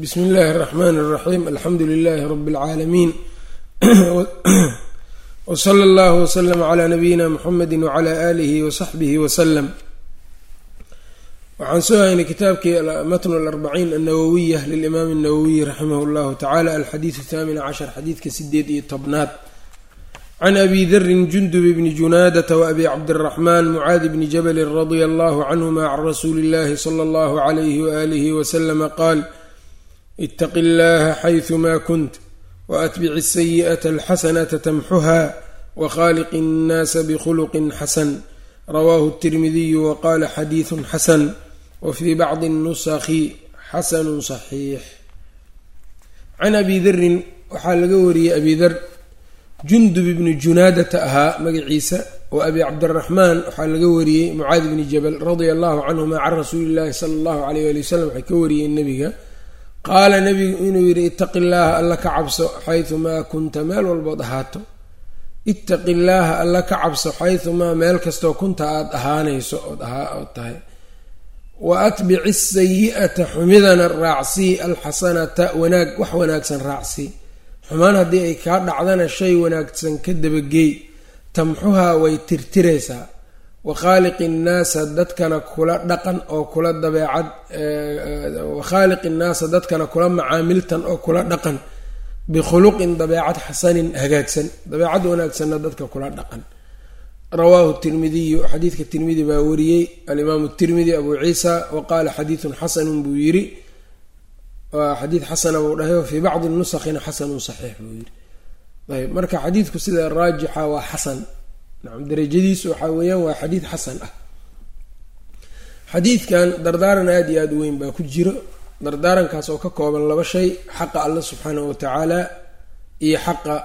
bsm اllahi الرحmn الرaxيm alxamdu لlh rb العaalamiin wslى اllah wslm عlى nabiyina mxamedi wعlى alih wصaxbih wslm waxaan soo haynay kitaabkii matn اlarbaciin الnawawiya lilimaam الnawawiy raximah اllahu tacala alxadiiث الthamin cashar xadiidka sideed iyo tobnaad can abi darin jundub bni junaadata waabi cabdiraxmaan mucaadi bni jabalin radia allahu canhuma can rasuuli illahi sala allahu alayhi waaalihi wasalama qaal itaqi llaha xaydumaa kunt waatbic asayi'ata alxasanata tamxuha wakhaaliqi nnaasa bikhuluqin xasan rawaahu اtirmidiyu waqaala xadiidu xasan wafii bacdi nusakhi xasanu saxiix can abi darin waxaa laga wariyey abi dar jundub ibni junaadata ahaa magaciisa oo abi cabdiraxmaan waxaa laga wariyey mucaadi bni jabal radia allahu canhuma can rasuuli illahi sala allahu alayh ali wasalam waxay ka wariyeen nebiga. Qaala nebigu inuu yidhi itaqi llaaha alla ka cabso xayumaa kunta meel walbood ahaato. Itaqi llaaha alla ka cabso xayumaa meel kastoo kunta aada ahaanayso ood ood tahay. Wa atbici asayi'ata xumidana raacsii alxasanata wanaag wax wanaagsan raacsii xumaan haddii ay kaa dhacdana shay wanaagsan ka dabageey tamxuhaa way tirtiraysaa. Wa khaaliqi nnaasa dadkana kula dhaqan oo kula dabeecad wa khaaliqi nnaasa dadkana kula macaamiltan oo kula dhaqan. Bikhuluqin dabeecad xasanin hagaagsan. Dabeecad wanaagsanna dadka kula dhaqan. Rawaahu tirmidiyu xadiidka tirmidi baa wariyey. Alimaamu tirmidi abuu ciisa wa qaala xadiidun xasanun buu yidhi waa xadiid xasana buu dhahay fii bacdi nusakhina xasanun saxiix buu yidhi. Ayb marka xadiidku sida raajixa waa xasan. Nacam darajadiisu waxaa weeyaan waa xadiid xasan ah. Xadiidkan dardaaran aada iyo aada u weyn baa ku jiro. Dardaarankaas oo ka kooban laba shay xaqa alla subxaanahu watacaala iyo xaqa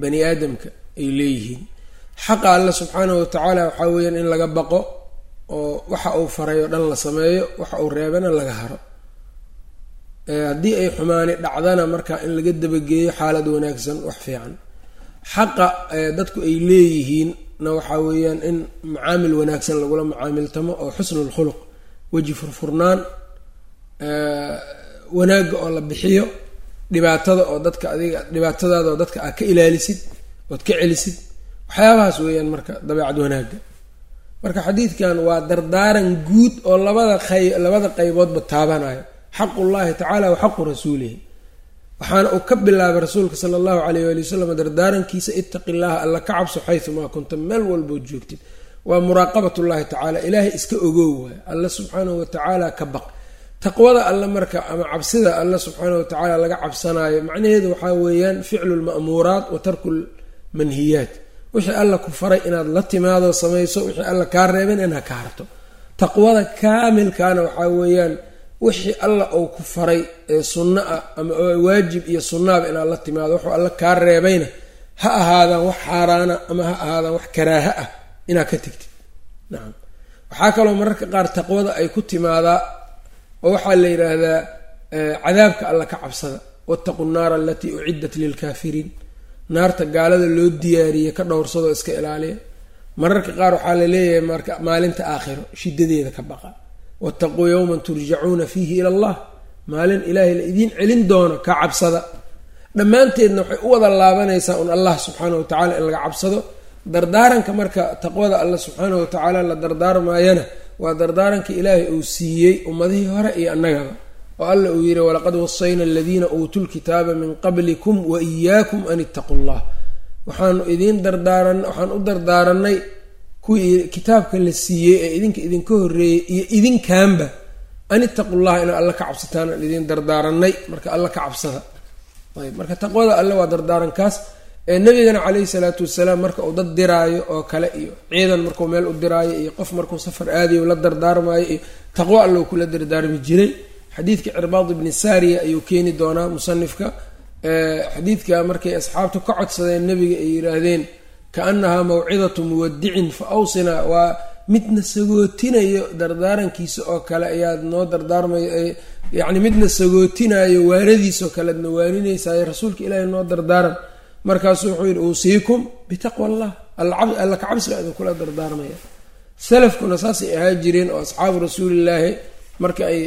bani aadamka ay leeyihiin. Xaqa alla subxaanahu watacaala waxaa weeyaan in laga baqo oo waxa uu faray oo dhan la sameeyo waxa uu reebana laga haro haddii ay xumaani dhacdana marka in laga dabageeyo xaalad wanaagsan wax fiican. Xaqa dadku ay leeyihiinna waxaa weeyaan in macaamil wanaagsan lagula macaamiltamo oo xusnul khuluq weji furfurnaan wanaagga oo la bixiyo dhibaatada oo dadka adiga dhibaatadaada oo dadka aad ka ilaalisid ood ka celisid waxyaabahaas weeyaan marka dabeecad wanaagga. Marka xadiidkan waa dardaaran guud oo labada qay labada qayboodba taabanayo xaqu llahi tacaala wa xaqu rasuulihi. Waxaana uu ka bilaabay rasuulka sala allahu alayh ali wasalam dardaarankiisa itaqi llaha alla ka cabso xayumaa kunta meel walbood joogtid. Waa muraaqabat llahi tacaala ilaahay iska ogow waay alla subxaanahu watacaala ka baq. Taqwada alla marka ama cabsida alla subxaanahu watacaala laga cabsanaayo macnaheedu waxaa weeyaan ficlu lma'muuraat wa tarku lmanhiyaat wixii alla ku faray inaad la timaado samayso wixii alla kaa reeben inaad ka harto. Taqwada kaamilkaana waxaa weeyaan wixii alla uu ku faray ee sunno ah ama waajib iyo sunnaaba inaad la timaado wuxuu alla kaa reebayna ha ahaadaan wax xaaraana ama ha ahaadaan wax karaaha ah inaad ka tegtid nacam waxaa kaloo mararka qaar taqwada ay ku timaadaa oo waxaa la yidhaahdaa cadaabka alla ka cabsada wattaqu nnaara alatii uciddat lilkaafiriin naarta gaalada loo diyaariyey ka dhowrsadoo iska ilaaliya. Mararka qaar waxaa la leeyahay marka maalinta aakhiro shidadeeda ka baqa wattaquu yowman turjacuuna fiihi ila allah maalin ilaahay la idiin celin doono ka cabsada dhammaanteedna waxay u wada laabanaysaa un allah subxaanahu watacaala in laga cabsado dardaaranka marka taqwada alla subxaanahu watacaala la dardaarmaayana waa dardaaranka ilaahay uu siiyey ummadihii hore iyo annagaba oo alla uu yihi walaqad wasayna aladiina uutuu lkitaaba min qablikum wa iyaakum an ittaquu llah waxaanu idiin dardaaran waxaan u dardaaranay kuwii kitaabka la siiyey ee idinka idinka horreeyey iyo idinkaanba an ittaqu llaha inaa alla ka cabsataan aan idiin dardaaranay marka alla ka cabsada. Ayb marka taqwada alle waa dardaarankaas ee nabigana caleyhi salaatu wasalaam marka uu dad diraayo oo kale iyo ciidan markuu meel u diraayo iyo qof markuu safar aadayo la dardaarmaayo iyo taqwo alle uu kula dardaarmi jiray. Xadiidka cirbaad ibni saariya ayuu keeni doonaa musanifka. Xadiidka markay asxaabtu ka codsadeen nabiga ay yidhaahdeen kaanahaa mawcidatu muwadicin fa awsinaa waa midna sagootinayo dardaarankiisa oo kale ayaad noo dardaarmayo yacni midna sagootinayo waanadiisoo kale adna waaninaysayo rasuulka ilaahay noo dardaaran. Markaasuu wuxuu yidhi uusiikum bitaqwa allah alla ka cabsiga idinkula dardaarmaya. Salafkuna saasay ahaa jireen oo asxaabu rasuulillaahi marka ay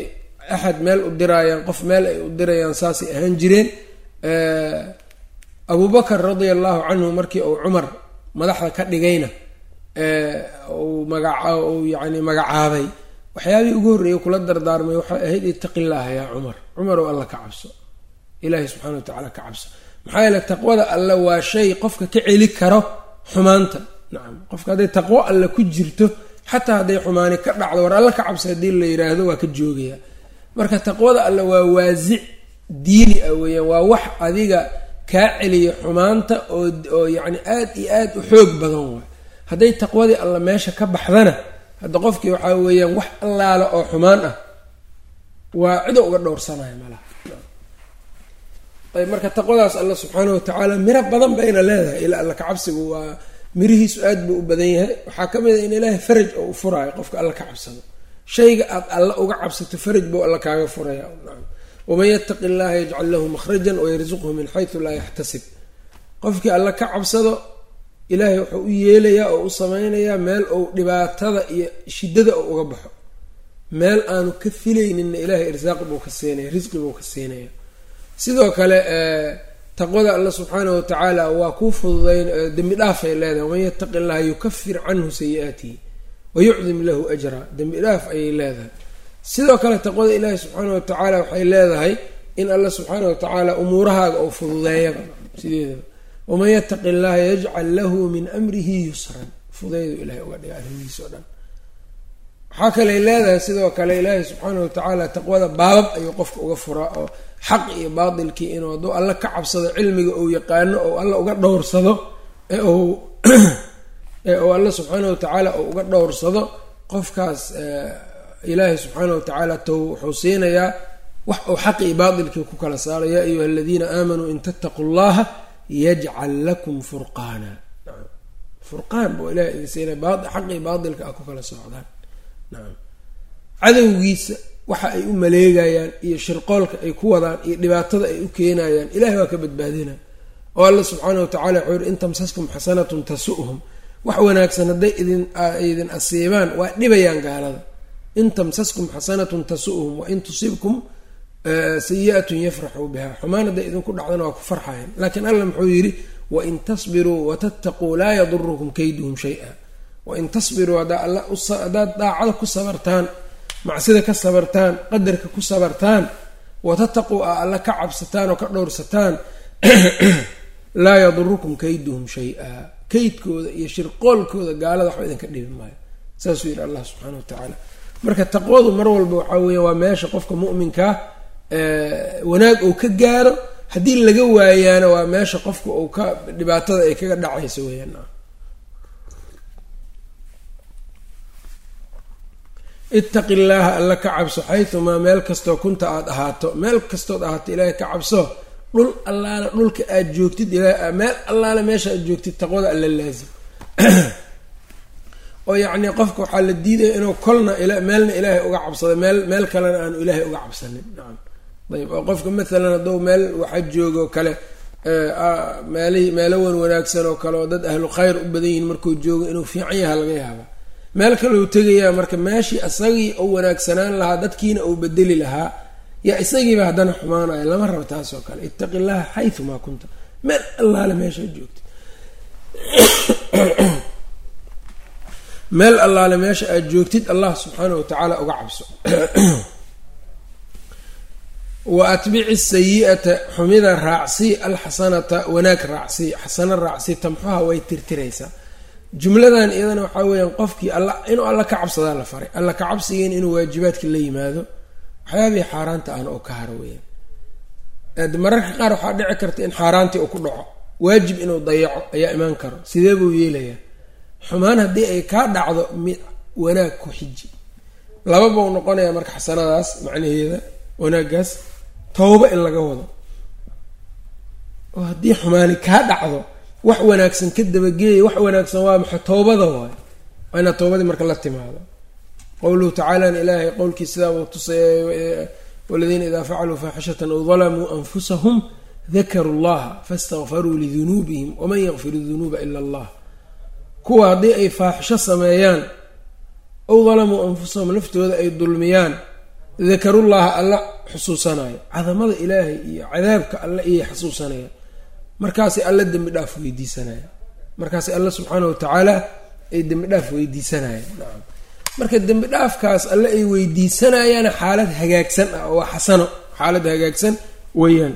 axad meel u diraayaan qof meel ay u dirayaan saasay ahaan jireen. Abubakar radia allahu canhu markii uu cumar madaxda ka dhigayna uu magaca uu yani magacaabay. Waxyaabihii ugu horreeyay kula dardaarmay waxay ahayd itaqi llaaha yaa cumar. Cumarow alla ka cabso. Ilaahay subxana wa tacaala ka cabso. Maxaa yeele taqwada alle waa shay qofka ka celi karo xumaanta. Nacam qofka hadday taqwo alle ku jirto xataa hadday xumaani ka dhacdo war alla ka cabso haddii la yidhaahdo waa ka joogaya marka taqwada alle waa waasic diini ah weeyaan waa wax adiga kaa celiya xumaanta oo oo yacni aad iyo aad u xoog badan waay. Hadday taqwadii alla meesha ka baxdana hadda qofkii waxaa weeyaan wax allaala oo xumaan ah waa cido uga dhowrsanaya malaha ayb marka taqwadaas alla subxaana wa tacaala miro badan bayna leedahay. Ilaa alla kacabsigu waa mirihiisu aad buu u badan yahay. Waxaa ka mid a in ilaahay faraj oo u furaayo qofka alla ka cabsado. Shayga aad alla uga cabsato faraj buu alla kaaga furaya waman yattaqi llaha yajcal lahu makhrajan wayarzuqhu min xaysu laa yaxtasib qofkii alla ka cabsado ilaahay wuxuu u yeelayaa oo u sameynayaa meel uu dhibaatada iyo shiddada oo uga baxo meel aanu ka filayninna ilaahay irsaaq buu ka siinaya risqi buu ka siinaya sidoo kale taqwada alla subxaana wa tacaala waa kuu fududayn dembi dhaafay leedahay waman yattaqi llaha yukafir canhu sayi-aatihi wayucdim lahu ajra dembi dhaaf ayay leedahay sidoo kale taqwada ilaahi subxaana wa tacaala waxay leedahay in alla subxaana wa tacaala umuurahaaga uu fududeeyaba sideedaba waman yattaqi llaha yajcal lahu min amrihi yusran. Fudeydu ilahay uga dhiga arrimihiisa o dhan. Waxaa kaley leedahay sidoo kale ilaahi subxaana wa tacaala taqwada baabab ayuu qofka uga furaa oo xaq iyo baatilkii inuu hadduu alla ka cabsado cilmiga uu yaqaano oo alla uga dhowrsado ee uu ee uu alla subxaana wa tacaala uu uga dhowrsado qofkaas ilaahay subxaana wa tacaala to wuxuu siinayaa wax uu xaqi iyo baatilkii ku kala saaro yaa ayuha aladiina aamanuu in tattaquu llaha yajcal lakum furqaana. Furqaan buu ilahay idin siinaya xaqii baatilka a ku kala socdaan. Nacam cadowgiisa waxa ay u maleegayaan iyo shirqoolka ay ku wadaan iyo dhibaatada ay u keenayaan ilahay waa ka badbaadina oo alla subxaana wa tacala wuxuu yihi in tamsaskum xasanatun tasu'hum wax wanaagsan hadday idin idin asiibaan waa dhibayaan gaalada in tamsaskum xasanatun tasu'hum wain tusibkum sayi-atun yafraxuu biha xumaan hadday idinku dhacdana waa ku farxayan laakiin alla muxuu yidhi wain tasbiruu watattaquu laa yadurukum kayduhum shay-a wain tasbiruu haddaad daacada ku sabartaan macsida ka sabartaan qadarka ku sabartaan watataquu a alla ka cabsataan oo ka dhowrsataan laa yadurukum kayduhum shay-a kaydkooda iyo shirqoolkooda gaalada waxba idinka dhibi maayo saasuu yidhi allah subxaana wa tacaala marka taqwadu mar walba waxaa weya waa meesha qofka mu'minkaa wanaag uu ka gaaro haddii laga waayaana waa meesha qofka uu ka dhibaatada ay kaga dhacayso weyaan ittaqi llaaha alla ka cabso xaytumaa meel kastoo kunta aada ahaato meel kastood ahaato ilaahay ka cabso dhul allaale dhulka aad joogtid meel allaale meesha aad joogtid taqwada alla laazim oo yacnii qofka waxaa la diidaya inuu kolna meelna ilaahay uga cabsado meel meel kalena aanu ilaahay uga cabsanin. Nacam ayb oo qofka maalan hadduu meel waxa joogo kale meelhi meelo wan wanaagsan oo kale oo dad ahlu khayr u badan yihiin markuu joogo inuu fiican yaha laga yaaba. Meel kaleu tegayaa marka meeshii isagii uu wanaagsanaan lahaa dadkiina uu bedeli lahaa yaa isagiiba haddana xumaanaya. Lama rabo taas oo kale. Ittaqi llaha xayumaa kunta. Meel allaale meeshaa joogta meel allaale meesha aad joogtid allah subxaana wa tacaala uga cabso. Wa atbici sayi-ata xumida raacsii alxasanata wanaag raacsii xasano raacsii tamxuha way tirtiraysaa jumladan iyadana waxaa weeyaan qofkii alla inuu alla ka cabsadaa la faray. Alla ka cabsigeena inuu waajibaadka la yimaado. Waxyaabihii xaaraanta ahna oo ka haro weyaan mararka qaar waxaa dhici karta in xaaraantii uu ku dhaco. Waajib inuu dayaco ayaa imaan karo. Sidee buu yeelayaa xumaan haddii ay kaa dhacdo mi wanaag ku xiji. Laba buu noqonayaa marka xasanadaas macnaheeda wanaaggaas towbo in laga wado. Oo haddii xumaani kaa dhacdo wax wanaagsan ka dabageeya wax wanaagsan waa maxa towbada waayo waa inaad towbadii marka la timaado. Qowluhu tacaalana ilaahay qowlkii sidaabuu tusay waladiina idaa facaluu faaxishatan aw dalamuu anfusahum dakaruu llaha faاstakfaruu lidunuubihim waman yakfir dunuuba ila allah kuwa haddii ay faaxisho sameeyaan ow dalamuu anfusahum naftooda ay dulmiyaan dakarullaha alla xusuusanayo cadamada ilaahay iyo cadaabka alle iyay xusuusanayaan markaasay alla dembi dhaaf weydiisanayaan markaasay alla subxaana watacaala ay dembi dhaaf weydiisanayaan nacam marka dembi dhaafkaas alle ay weydiisanayaana xaalad hagaagsan ah oo xasano. Xaalad hagaagsan weeyaan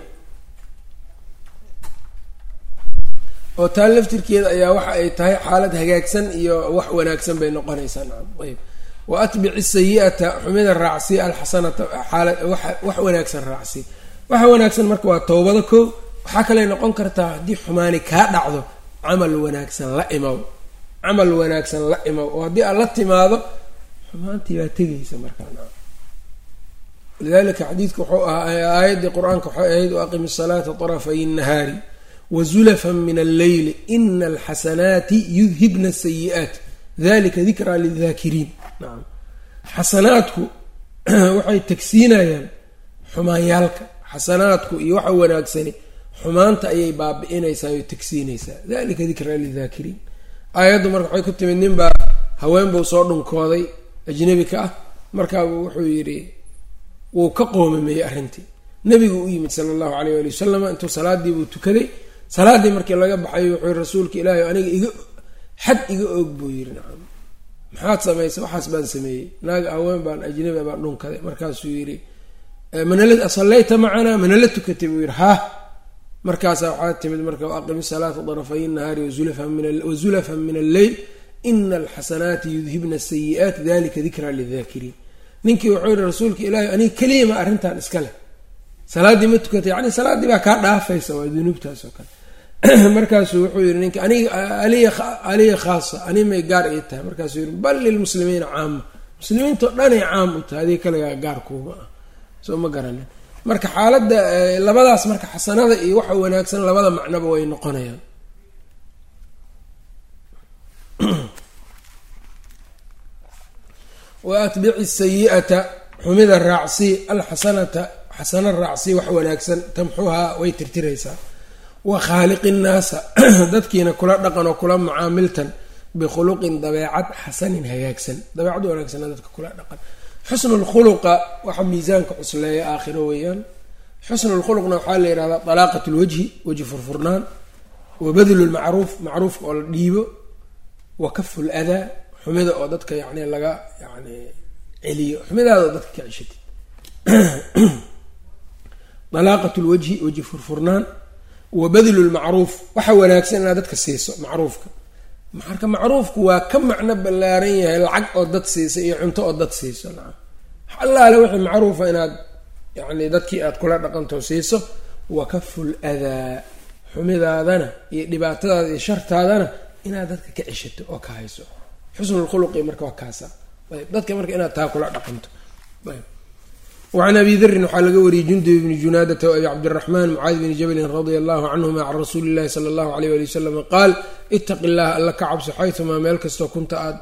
oo taa laftirkeeda ayaa waxa ay tahay xaalad hagaagsan iyo wax wanaagsan bay noqonaysaa nacam ayb wa atbic isayi-ata xumida raacsi alxasanata xaalad wax wanaagsan raacsi. Waxa wanaagsan marka waa towbado koo waxaa kale noqon kartaa haddii xumaani kaa dhacdo camal wanaagsan la imaw camal wanaagsan la imow. Oo haddii aad la timaado xumaantii baa tegaysa markaa nacam. Lidalika xadiidku wuxuu ahaa aayaddii qur'aanka waxay ahayd u aqimi salaata tarafay nahaari wazulafan min alleyli ina alxasanaati yudhibna sayi'aat dalika dikraa lildaakiriin nacam xasanaadku waxay tagsiinayaan xumaanyaalka xasanaadku iyo waxa wanaagsani xumaanta ayay baabi'inaysaa o tagsiinaysaa dalika dikraa lildaakiriin aayaddu marka waxay ku timid nin baa haween buu soo dhunkooday ajnabi ka ah markaabuu wuxuu yidhi wuu ka qoomameeyey arrintii nebigu u yimid sala allahu alayh ali wasalam intuu salaadiibuu tukaday salaaddii markii laga baxay wuxuu rasuulka ilaahi aniga iga xad iga og buu yidhi. Nacam. Maxaad samaysay waxaas baan sameeyey. Naaga haween baan ajnabi baan dhunkaday markaasuu yidhi manala sallayta macanaa manala tukatay? Buu yidhi haa markaasaa waxaa timid marka waaqimi salaata darafay nahaari wazulafan min alleyl ina alxasanaati yudhibna asayi'aat dalika dikraa lildaakiriin ninkii wuxuu yihi rasuulka ilaahi aniga keliyama arrintan iska leh. Salaaddii ma tukatay. Yani salaaddii baa kaa dhaafaysa waa dunuubtaas oo kale markaasuu wuxuu yihi ninka anig aliya khaasa ani may gaar ii tahay. Markaasuu yihi bal lilmuslimiina caama muslimiintao dhanay caam u tahay adiga kaligaa gaar kuuma ah soo ma garanin. Marka xaaladda labadaas marka xasanada iyo waxa wanaagsan labada macnoba way noqonayaan. Wa atbici sayi-ata xumida raacsi alxasanata xasana raacsi wax wanaagsan tamxuhaa way tirtiraysaa wa khaaliqi nnaasa. Dadkiina kula dhaqan oo kula mucaamiltan bikhuluqin dabeecad xasanin hagaagsan. Dabeecad wanaagsana dadka kula dhaqan. Xusnu lkhuluqa waxa miisaanka cusleeya aakhiro weeyaan. Xusnu lkhuluqna waxaa la yihahdaa dalaaqat lwajhi weji furfurnaan. Wa badlu lmacruuf macruufka oo la dhiibo. Wa kafu ladaa xumida oo dadka yani laga yani celiyo. Xumidaada oo dadka ka ceshatid dalaaqat lwajhi weji furfurnaan wa badlu lmacruuf waxa wanaagsan inaad dadka siiso macruufka marka macruufku waa ka macno ballaaran yahay lacag oo dad siiso iyo cunto oo dad siiso nacam. Allaale wixii macruufa inaad yani dadkii aad kula dhaqanto siiso wa kafu ladaa xumidaadana iyo dhibaatadaada iyo shartaadana inaad dadka ka ceshato oo ka hayso. Xusnulkhuluqi marka waa kaasa ayb dadka marka inaad taa kula dhaqanto. Ayb wacan abi darin waxaa laga wariyey jundub bni junaadata abi cabdiraxmaan mucaadi bni jabalin radia allahu canhuma can rasuuli illahi sala allahu alayh ali wasalam qaal itaqi llaha alla ka cabso xaytumaa meel kastoo kunta aad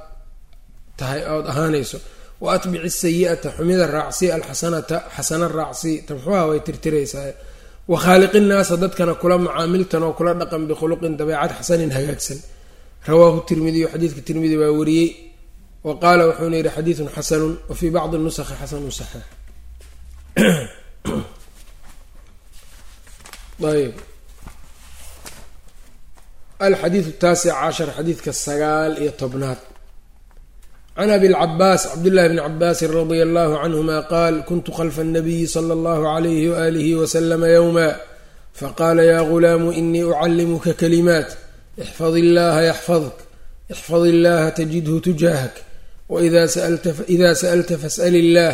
tahay ood ahaanayso wa atbici sayi'ata xumida raacsi alxasanata xasana raacsi tamxuha way tirtiraysaa wa khaaliqi nnaasa dadkana kula macaamiltan oo kula dhaqan bikhuluqin dabeecad xasanin hagaagsan rawaahu tirmidiyu xadiidka tirmidi baa wariyey wa qaala wuxuuna yihi xadiidun xasanun wa fii bacdi nusakhi xasanun saxiix ayb alxadiidu taasic cashar xadiidka sagaal iyo tobnaad can abi lcabaas cabdillahi bni cabaasin radia allahu canhuma qaal kuntu khalfa اnabiyi sala allahu alayhi waalihi waslama yowma faqala ya gulaamu inii ucallimuka kalimaat ixfad illaha yaxfadk ixfad illaha tajidhu tujaahak waida sa'alta fas'al illah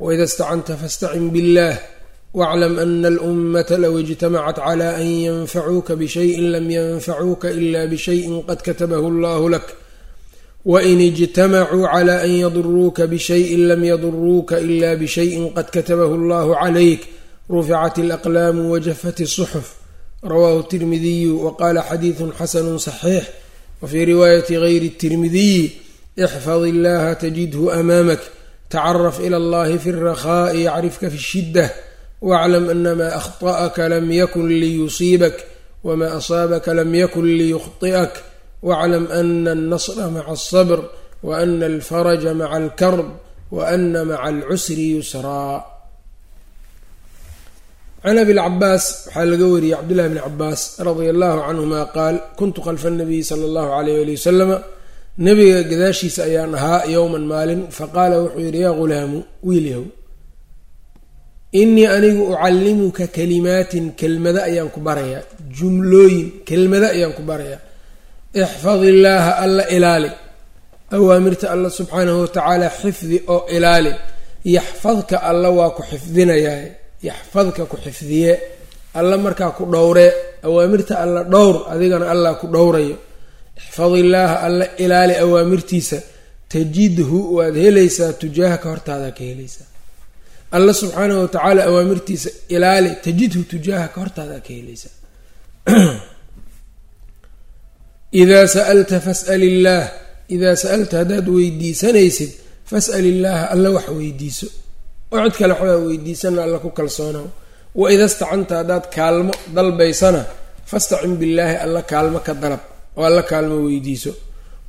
wida istacanta fastacin billah waclam ana alummata low ijtamacat cla an yanfacuuka bishayin lam yanfacuuka ila bishayin qad katabahu allahu lak wain ijtamacuu cla an yaduruuka bishayin lam yaduruuka ila bishayin qad katabahu allahu calayk ruficat alaqlaamu wajafat الصxf rawahu الtirmidiyu waqala xadiidu xasanu صaxiix wafii riwaayati gayri الtirmidiyi ixfad illaha tajidhu amaamak tcaraf ilى اllahi fi الrakhaaءi yacrifka fi الshidة wاclam ana ma akhطأka lam yakun liyusiibak wma asaabaka lam yakun liyukhطئak wاclam ana الnasra maca الصbr waana alfaraja maca اlkarb wa ana maca alcusri yusraa can abi lcabaas waxaa laga wariyey cabdullahi bni cabaas radia allahu canhuma qaal kuntu khalfa nabiyi sala allahu alayh ali wasalama nabiga gadaashiisa ayaan ahaa yowman maalin faqaala wuxuu yidhi yaa ghulaamu wiilyahow inii anigu ucallimuka kalimaatin kelmado ayaan ku barayaa jumlooyin kelmado ayaan ku barayaa ixfad illaaha alla ilaali awaamirta alla subxaanahu watacaala xifdi oo ilaali. Yaxfadka alla waa ku xifdinayaa yaxfadka ku xifdiye. Alla markaa ku dhowree awaamirta alla dhowr adigana allah ku dhowrayo ixfad illaaha alla ilaali awaamirtiisa tajidhu waad helaysaa tujaahaka hortaada ka helaysaa. Alla subxaanahu watacaala awaamirtiisa ilaali tajidhu tujaahaka hortaada ka helaysaa. Idaa sa'alta fas'al illaah idaa sa'alta haddaad weydiisanaysid fas'al illaaha alla wax weydiiso. Oo cid kale waxbaa weydiisana alla ku kalsoonaw. Wa ida stacanta haddaad kaalmo dalbaysana fastacin billaahi alla kaalmo ka dalab oo alla kaalmo weydiiso.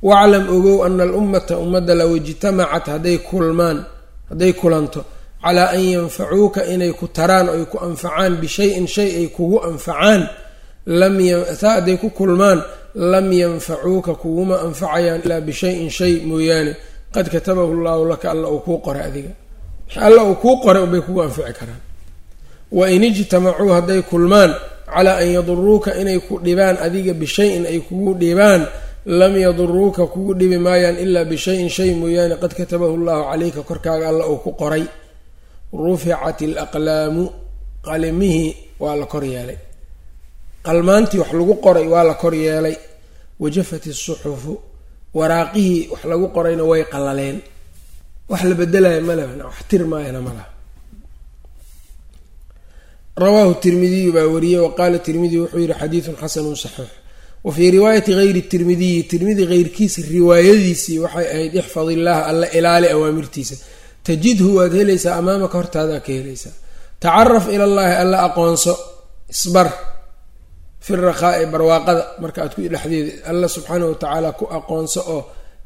Waclam ogow ana alummata ummadda low ijtamacat hadday kulmaan hadday kulanto calaa an yanfacuuka inay ku taraan oy ku anfacaan bishayin shay ay kugu anfacaan taa hadday ku kulmaan lam yanfacuuka kuguma anfacayaan ilaa bishayin shay mooyaane. Qad katabahu llaahu laka alla uu kuu qoray adiga. Alla uu kuu qoray unbay kugu anfici karaan. Wa in ijtamacuu hadday kulmaan calaa an yaduruuka inay ku dhibaan adiga bishayin ay kugu dhibaan lam yaduruuka kugu dhibi maayaan ilaa bishayin shay mooyaane qad katabahu llahu calayka korkaaga alla uu ku qoray. Ruficat alaqlaamu qalimihii waa la kor yeelay. Qalmaantii wax lagu qoray waa la kor yeelay. Wajafat isuxufu waraaqihii wax lagu qorayna way qallaleen. Wax la bedelaya maleh wax tirmaayana ma laha rawaahu tirmidiyu baa wariyey wa qaala tirmidiy wuxuu yihi xadiidun xasanun saxiix. Wa fii riwaayati hayri tirmidiyi tirmidi heyrkiisa riwaayadiisii waxay ahayd ixfad illaaha alla ilaali awaamirtiisa. Tajidhu waad helaysaa amaamaka hortaadaa ka helaysaa. Tacaraf ila llaahi alla aqoonso isbar fi rakhaa'i barwaaqada. Marka aad ku dhexdeeda alla subxaanahu watacaala ku aqoonso oo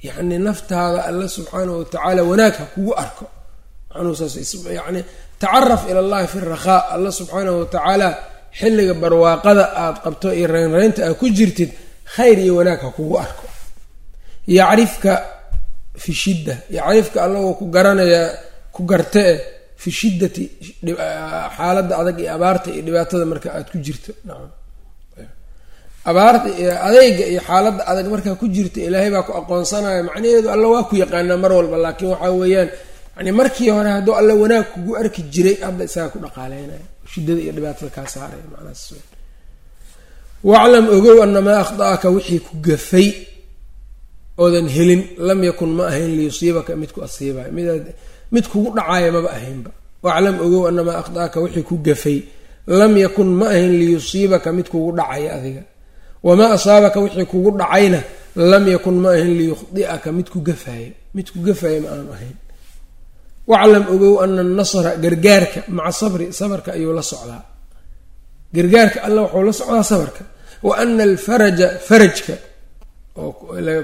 yacni naftaada alla subxaanahu watacaala wanaag ha kugu arko. Yani tacaraf ila llahi fi rakhaa alla subxaanahu watacaala xilliga barwaaqada aad qabto iyo reynreynta aad ku jirtid khayr iyo wanaag ha kugu arko yacrifka fi shidda yacrifka allagoo ku garanayaa ku gartee fi shiddati xaaladda adag iyo abaarta iyo dhibaatada marka aad ku jirto nacam abaarta adeyga iyo xaaladda adag markaa ku jirta ilaahay baa ku aqoonsanaya macnaheedu alla waa ku yaqaanaa mar walba laakiin waxaa weeyaan yani markii hore hadduu alla wanaag kugu arki jiray hadda isagaa ku dhaqaaleynaya. Shiddada iyo dhibaatada kaa saaraya macnahaas waclam ogow anamaa akhda'aka wixii ku gafay oodan helin lam yakun ma ahayn liyusiibaka mid ku asiibaya midaad mid kugu dhacaya maba ahaynba. Waclam ogow anamaa akhda'aka wixii ku gafay lam yakun ma ahayn liyusiibaka mid kugu dhacaya adiga. Wamaa asaabaka wixii kugu dhacayna lam yakun ma ahayn liyukhdi'aka mid ku gafaaya mid ku gafaaya ma aanu ahayn waclam ogow ana anasra gargaarka maca sabri sabarka ayuu la socdaa. Gargaarka alla wuxuu la socdaa sabarka. Wa ana alfaraja farajka oo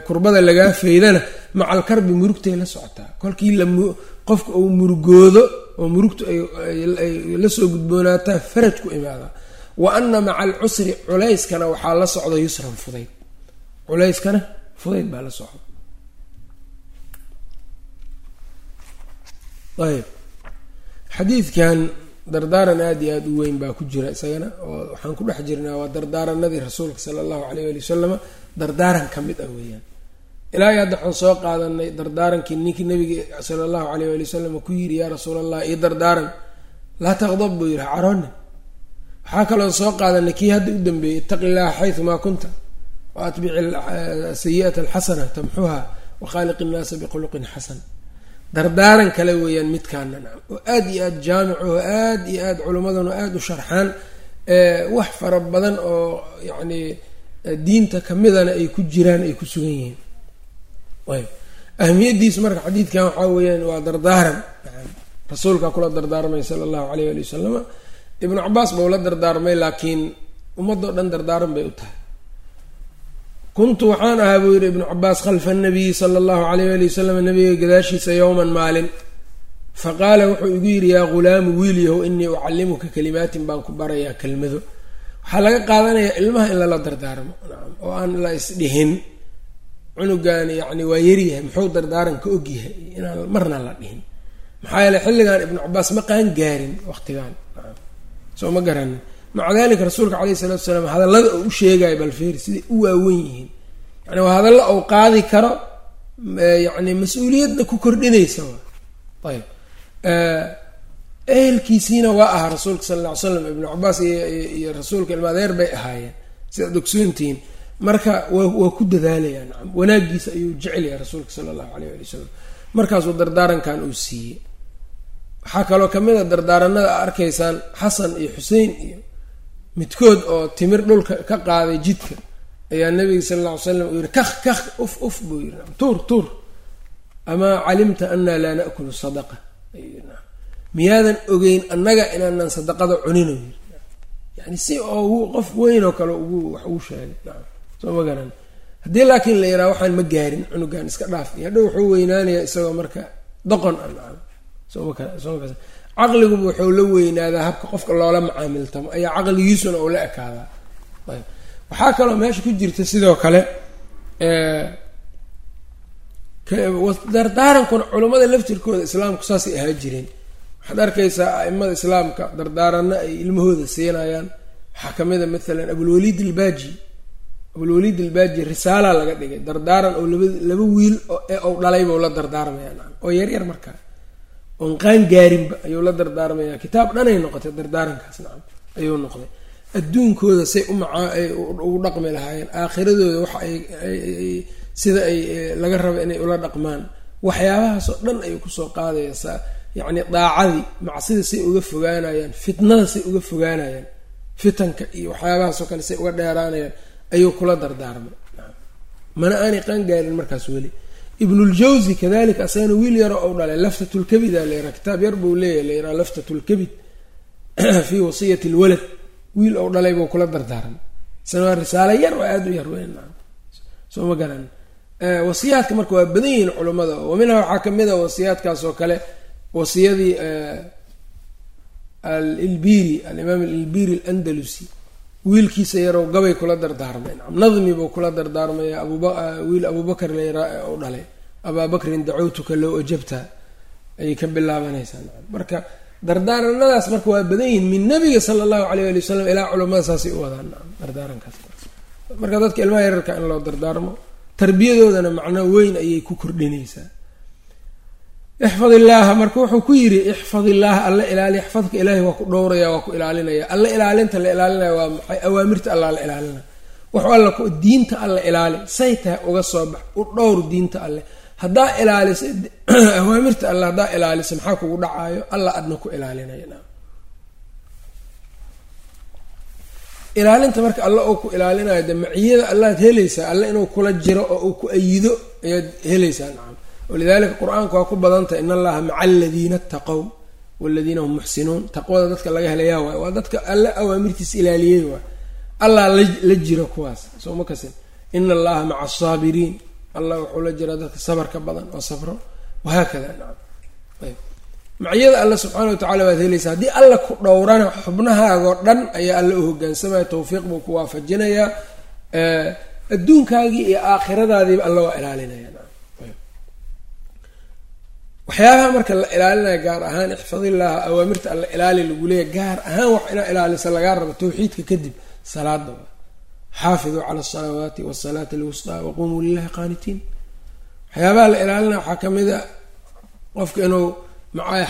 kurbada lagaa faydana maca alkarbi murugtay la socotaa. Kolkii qofka uu murugoodo oo murugtu ay la soo gudboonaataa faraj ku imaadaa. Wa ana maca alcusri culayskana waxaa la socda yusran fudayd. Culayskana fudayd baa la socda ayb. Xadiidkan dardaaran aada iyo aada u weyn baa ku jira isagana oo waxaan ku dhex jirnaa waa dardaaranadii rasuulka sala allahu alayh ali wasalama dardaaran ka mid ah weeyaan. Ilaahay hadda waxaan soo qaadanay dardaarankii ninkii nabiga sala allahu alayh ali wasalam ku yidhi yaa rasuul allah io dardaaran. Laa taqdab buu yidhi caroonin waxaa kaloon soo qaadanay kii hadda u dambeeyey itaqi llaha xayumaa kunta wa atbici sayi'ata alxasana tamxuha wa khaaliq innaasa bikhuluqin xasan dardaaran kale weeyaan midkaana oo aada iyo aada jaamic oo aada iyo aada culimmadanu aada u sharxaan wax fara badan oo yacni diinta kamidana ay ku jiraan ay ku sugan yihiin. Ayb marka xadiidkan waxaa weeyaan waa dardaaran. Rasuulkaa kula dardaarmay sala allahu alayh ali wasalama ibnu cabaas bau la dardaarmay laakiin ummadoo dhan dardaaran bay u tahay kuntu waxaan ahaa buu yidhi ibnu cabaas khalfa nabiyi sala allahu alayh ali wasalam nabiga gadaashiisa yowman maalin. Faqaala wuxuu igu yidhi yaa ghulaamu wiil yahow inii ucallimuka kalimaatin baan ku barayaa kelmado. Waxaa laga qaadanayaa ilmaha in lala dardaarmo oo aan la isdhihin. Cunugan yacni waa yaryahay muxuu dardaaran ka ogyahay inaan marna la dhihin? Maxaa yeele xilligan ibnu cabaas ma qaan gaarin waqtigan soo ma garanin maca dalika rasuulka caleyhi salatu wasalaam hadallada oo u sheegayo balfeeri siday u waawen yihiin. Yani waa hadallo ou qaadi karo yani mas'uuliyadna ku kordhinaysa ayb. Ehelkiisiina waa ahaa rasuulka sala alla ly slam ibnu cabaas iyo rasuulka ilmaadeer bay ahaayeen sidaad ogsoontihiin marka waa ku dadaalaya nacam. Wanaagiisa ayuu jecelyahay rasuulka sala allahu aleyh ali wasalam markaasuu dardaarankan uu siiyey. Waxaa kaloo ka mid a dardaaranada a arkaysaan xasan iyo xusein iyo midkood oo timir dhulka ka qaaday jidka ayaa nabiga sala alla ly slam uu yihi kakh kakh uf uf buu yiri tuur tuur. Amaa calimta anaa laa naakulu sadaqa. Miyaadan ogeyn annaga inaanan sadaqada cunin yiri yani si oo qof weyn oo kale ugu wax ugu sheegay. Soo ma garan. Haddii laakiin la yidhaha waxaan ma gaarin cunugan iska dhaaf. Iyo hadhow wuxuu weynaanayaa isagoo marka doqon a nacam somasoma caqliguba wuxuu la weynaadaa habka qofka loola macaamiltamo ayaa caqligiisuna uu la ekaadaa. Waxaa kaloo meesha ku jirta sidoo kale dardaarankuna culummada laftirkooda islaamku saasay ahaa jireen. Waxaad arkaysaa aimada islaamka dardaaranna ay ilmahooda siinayaan. Waxaa ka mid a maalan abulwaliid albaaji. Abulwaliid albaaji risaala laga dhigay dardaaran oo laba laba wiil ee ou dhalaybau la dardaarmaya nacam oo yaryar markaa oon qaan gaarinba ayuu la dardaarmaya kitaab dhanay noqotay dardaarankaas nacam ayuu noqday. Adduunkooda say umacaa ugu dhaqmi lahaayeen. Aakhiradooda waxa ay sida ay laga raba inay ula dhaqmaan. Waxyaabahaasoo dhan ayuu ku soo qaadaysaa. Yacni daacadii macsida say uga fogaanayaan fitnada say uga fogaanayaan fitanka iyo waxyaabahaasoo kale say uga dheeraanayaan ayuu kula dardaarmay. Mana aanay qaan gaarin markaas weli ibnuljawsi kadalika asagana wiil yaro ou dhalay laftatulkabida layraa kitaab yar buu leeyahy layraa laftatulkabid fii wasiyati lwalad wiil ou dhalay buu kula dardaarmay isna waa risaalo yar oo aada u yar weyn. Soo ma garan. Wasiyaadka marka waa badan yihiin culummada wa minha waxaa ka mid a wasiyaadkaas oo kale wasiyadii alilbiri alimaam alilbiri alandalusi wiilkiisa yarow gabay kula dardaarmay nadmi buu kula dardaarmaya wiil abubakar layraa u dhalay. Abaa bakrin dacowtuka low ajabta ayay ka bilaabanaysaa marka dardaaranadaas marka waa badan yihiin. Min nabiga sala allahu aleyh ali wasalam ilaa culamada saasay u wadaan. Dardaarankaas marka dadka ilmaha yararka in loo dardaarmo tarbiyadoodana macno weyn ayay ku kordhinaysaa ixfad illaaha marka wuxuu ku yidhi ixfad illaaha alla ilaali ixfadka ilaahay waa ku dhowraya waa ku ilaalinaya. Alla ilaalinta la ilaalinaya waa maxay? Awaamirta allaa la ilaalina wuxuu alla diinta alla ilaali say tahay uga soo bax u dhowr diinta alle. Haddaa ilaalisa awaamirta alle haddaa ilaalisa maxaa kugu dhacaayo? Alla adna ku ilaalinaya ilaalinta marka alla uu ku ilaalinayo de maciyada allaad helaysaa alle inuu kula jiro oo uu ku ayido ayaad helaysaa nacam walidalika qur'aanka waa ku badantah in allaha maca aladiina ataqow waladiina hum muxsinuun taqwada dadka laga helayaa waay waa dadka alle awaamirtiisa ilaaliyey waay allah la jiro kuwaas soo ma kasin. Ina allaha maca asaabiriin allah wuxuu la jiraa dadka sabarka badan oo sabro. Wahaakada nacam. Ayb. Maciyada alle subxaana wa tacala waad helaysaa haddii alla ku dhowrana xubnahaagoo dhan ayaa alle u hogaansamaya tawfiiq buu ku waafajinayaa. Adduunkaagii iyo aakhiradaadiiba alla waa ilaalinaya waxyaabaha marka la ilaalinaya gaar ahaan ixfadillaha awaamirta alla ilaali lagu leeyahy gaar ahaan wax inaa ilaalisa lagaa rabo tawxiidka kadib salaada xaafiduu cala asalawaati wasalaati alwustaa waqumuu lilahi qaanitiin. Waxyaabaha la ilaalinaya waxaa ka mid a qofka inuu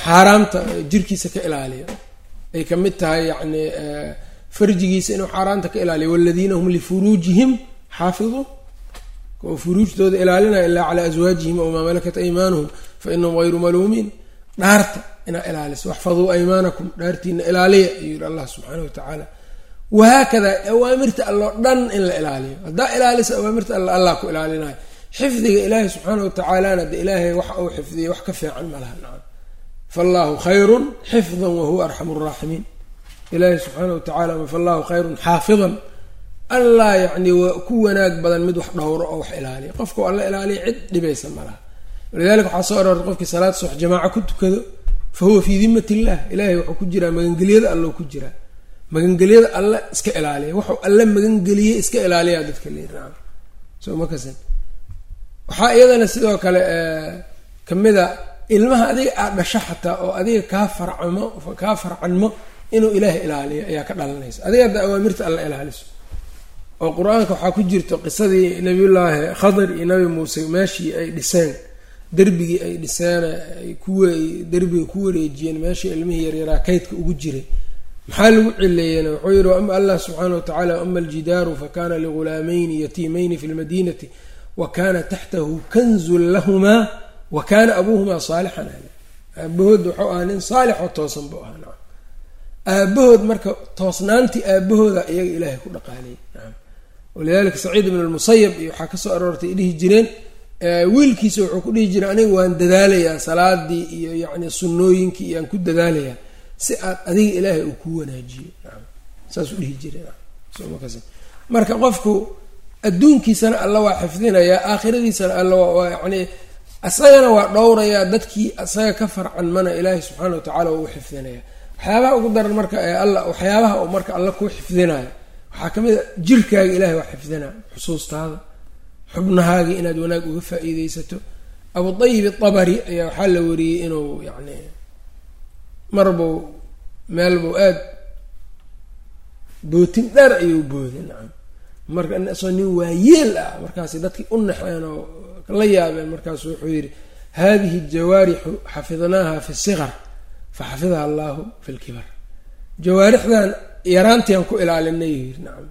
xaaraamta jirkiisa ka ilaaliyo. Ay ka mid tahay yani farjigiisa inuu xaaraamta ka ilaaliyo. Waladiina hum lifuruujihim xaafiduun kuwa furuujdooda ilaalinaya ilaa calaa aswaajihim aw maa malakat aymaanuhum fa inahum hayru maluumiin. Dhaarta inaa ilaaliso waxfaduu aymaanakum dhaartiina ilaaliya ayuu yihi allah subxaana wa tacaala. Wahaakada awaamirta alloo dhan in la ilaaliyo. Haddaa ilaalisa awaamirta alla allah ku ilaalinayo xifdiga ilaahay subxaana wa tacaalana de ilaahay wax uu xifdiyay wax ka fiican ma laha. Nacam. Fallaahu khayrun xifdan wahuwa arxamu raaximiin ilaahay subxaana wa tacala fallaahu khayrun xaafidan allah yacni waa ku wanaag badan mid wax dhowro oo wax ilaaliya. Qofkau alla ilaaliya cid dhibaysa ma laha. Walidalika waxaa soo aroortay qofkii salaad subax jamaaco ku tukado fa huwa fii dimat illah ilaahay wuxuu ku jiraa magangelyada allo ku jiraa. Magangelyada alle iska ilaaliya. Waxuu alle magangeliyey iska ilaaliyaa dadka leeraa soo ma kasan waxaa iyadana sidoo kale kamida ilmaha adiga aad dhasho xataa oo adiga kaa farcamo kaa farcanmo inuu ilaahay ilaaliyo ayaa ka dhalanaysa. Adiga hadda awaamirta alla ilaaliso oo qur'aanka waxaa ku jirto qisadii nabiyullaahi khadir iyo nabi muuse meeshii ay dhiseen derbigii ay dhiseen ay kuwe derbiga ku wareejiyeen meeshii ilmihii yaryaraa kaydka ugu jiray. Maxaa lagu cileeyeen wuxuu yihi ama allah subxaana watacaala ama aljidaaru fakana ligulaamayni yatiimayni fi lmadinati wa kana taxtahu kanzun lahumaa wa kaana abuuhumaa saalixan aabahood wuxuu ahaa nin saalix oo toosan buu ahaa aabahood marka toosnaantii aabahooda iyaga ilaahay ku dhaqaaliyay nacam walidalika saciid ibn lmusayab iyo waxaa ka soo aroortay dhihi jireen wiilkiisa wuxuu ku dhihi jiray aniga waan dadaalayaa salaadii iyo yacni sunnooyinkii iyaan ku dadaalayaa si aad adiga ilaahay uu kuu wanaajiyo. Saasuu dhihi jiray. Nacam marka qofku adduunkiisana alla waa xifdinayaa aakhiradiisana alla waa yani isagana waa dhowrayaa dadkii isaga ka farcan mana ilaahay subxaana watacaala waa u xifdinaya waxyaabaha ugu daran marka ee alla waxyaabaha uu marka alla kuu xifdinayo waxaa ka mid a jirkaaga ilahay waa xifdinaya xusuustaada. Xubnahaagii inaad wanaag uga faa-iideysato itabari ayaa waxaa la wariyey inuu yacni marbuu meelbuu aada bootin dheer ayuu booday nacam. Marka isoo nin waayeel ah markaasi dadkii u naxeen oo la yaabeen markaasu wuxuu yidhi hadihi jawaarixu xafidnaaha fi siqar fa xafidaha allahu fi lkibar jawaarixdan yaraantiaan ku ilaalinay yidhi nacam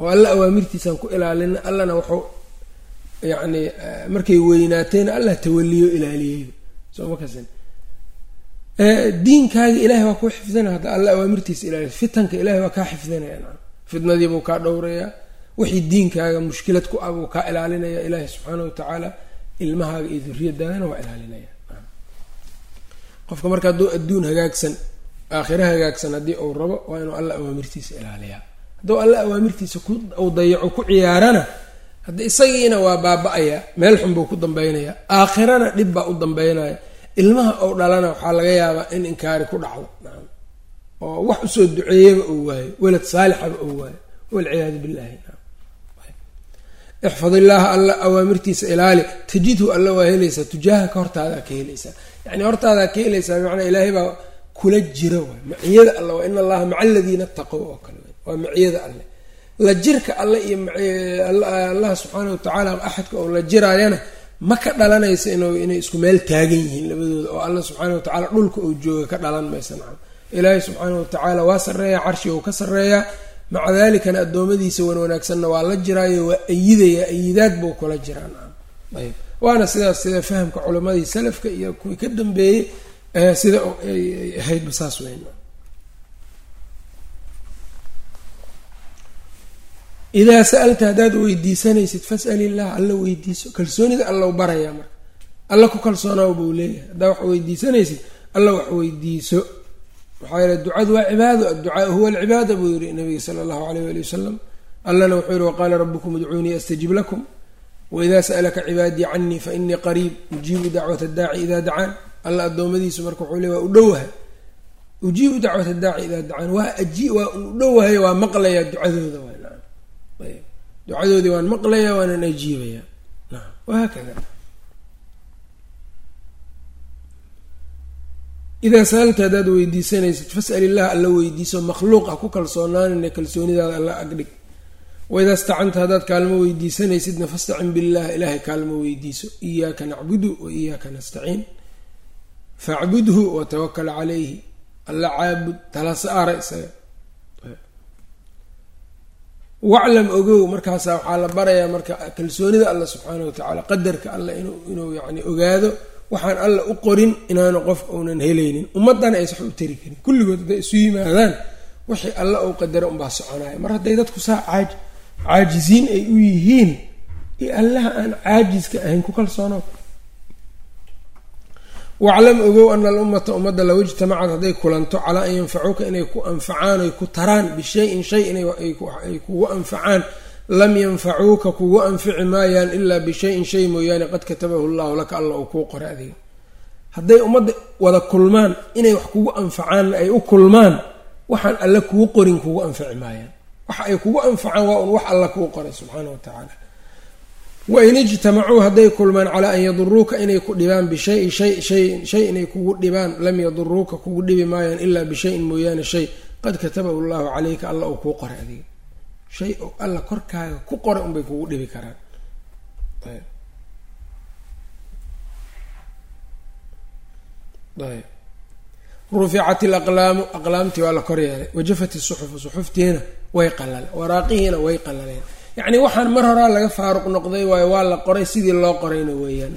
oo alla awaamirtiisaan ku ilaalinay. Allana wuxuu yacni markay weynaatayna allah tawaliyo ilaaliyey. Soo ma kasin. Diinkaaga ilahay waa kuu xifdinaya hadda. Alla awaamirtiisa ilaaliy fitanka ilahay waa kaa xifdinaya nacam. Fitnadiibuu kaa dhowrayaa. Wixii diinkaaga mushkilad ku ah buu kaa ilaalinaya. Ilaahay subxaana watacaala ilmahaaga iyo duriyadaadana waa ilaalinaya qofka marka hadduu adduun hagaagsan aakhiro hagaagsan haddii uu rabo waa inuu alla awaamirtiisa ilaaliyaa. Hadduu alla awaamirtiisa ku dayaco ku ciyaarana hadda isagiina waa baaba-aya meel xun buu ku dambeynaya aakhirana dhib baa u dambeynaya ilmaha ou dhalana waxaa laga yaabaa in inkaari ku dhacdo. Oo wax u soo duceeyaba ou waayo welad saalixaba ou waayo walciyaadu billahi ixfad illaaha alla awaamirtiisa ilaali tajidhu alla waa helaysaa tujaahaka hortaadaa ka helaysaa. Yani hortaadaa ka helaysaa bimacnaa ilaahay baa kula jira waay maciyada alle waa in allaha maca aladiina taqow oo kale. Waa maciyada alle. La jirka alle iyo allah subxaana watacaala axadka oo la jiraayana ma ka dhalanaysa in inay isku meel taagan yihiin labadooda oo alla subxaana watacaala dhulka uu jooga ka dhalan maysa. Nacam ilaahay subxaana watacaala waa sarreeyaa carshiga uu ka sarreeyaa. Maca dalikana addoommadiisa wan wanaagsanna waa la jiraayo waa ayidayaa ayidaad buu kula jiraa. Nacam ayb waana sidaas sida fahamka culimadii salafka iyo kuwii ka dambeeyey sida ay ahaydba saas weyn. Idaa sa-alta haddaad weydiisanaysid fas'al illah alla weydiiso kalsoonida allau barayaa marka. Alla ku kalsoonaa buu leeyahay. Haddaa wax weydiisanaysid alla wax weydiiso. Maxaa yeele ducadu waa cibaado adducaau huwa alcibaada buu yihi nabiga sala allahu aleyh wali wasalam allana wuxuu yihi waqaala rabukum idcuunii astajib lakum. Waidaa sa'alaka cibaadii canii fainii qariib ujiibu dacwat addaaci idaa dacaan alla addoommadiisu marka wuxuu le waa u dhowahay ujiibu dacwat addaaci idaa dacaan. Waa aji waa u dhowahay waa maqlayaa ducadooda waa naam ayb ducadoodii waan maqlayaa waanan ajiibayaa naam. Wahaakada idaa saalta haddaad weydiisanaysid fas'al illah alla weydiiso makhluuq ha ku kalsoonaanina kalsoonidaada alla agdhig. Waidaa stacanta haddaad kaalmo weydiisanaysidna fastacin billah ilaahay kaalmo weydiiso. Iyaaka nacbudu wa iyaaka nastaciin facbudhu watawakal calayhi alla caabud tala saara isaga. Waclam ogow markaasaa waxaa la barayaa marka kalsoonida alla subxaana wa tacaala qadarka alla inuu yani ogaado waxaan alla u qorin inaanu qof uunan helaynin. Ummadana aysax u tari karin. Kulligood hadday isu yimaadaan wixii alla uu qadara unbaa soconaya. Mar hadday dadku saa caaj caajisiin ay u yihiin iyo allaha aan caajiska ahayn ku kalsoono waclam ogow ana alummata ummadda low ijtamacad hadday kulanto calaa an yanfacuuka inay ku anfacaan oy ku taraan bishayin shay inay kugu anfacaan lam yanfacuuka kugu anfici maayaan ilaa bishayin shay mooyaane qad katabahu llahu laka alla uu kuu qoray adiga. Hadday ummadda wada kulmaan inay wax kugu anfacaanna ay u kulmaan waxaan alle kugu qorin kugu anfaci maayaan. Waxa ay kugu anfacaan waa un wax alla kuu qoray subxaana wa tacaala wain ijtamacuu hadday kulmaan calaa an yaduruuka inay ku dhibaan bishayin shay shayin shay inay kugu dhibaan lam yaduruuka kugu dhibi maayaan ilaa bishayin mooyaane shay qad katabahu llahu calayka alla uu kuu qoray adiga. Shay oo alla korkaaga ku qoray unbay kugu dhibi karaan. Ruficat ilaqlaamu aqlaamtii waa la kor yeelay wajafat isuxufu suxuftiina way qalaleen waraaqihiina way qalaleen yacni waxaan mar horaa laga faaruq noqday waayo waa la qoray sidii loo qorayna weeyaan.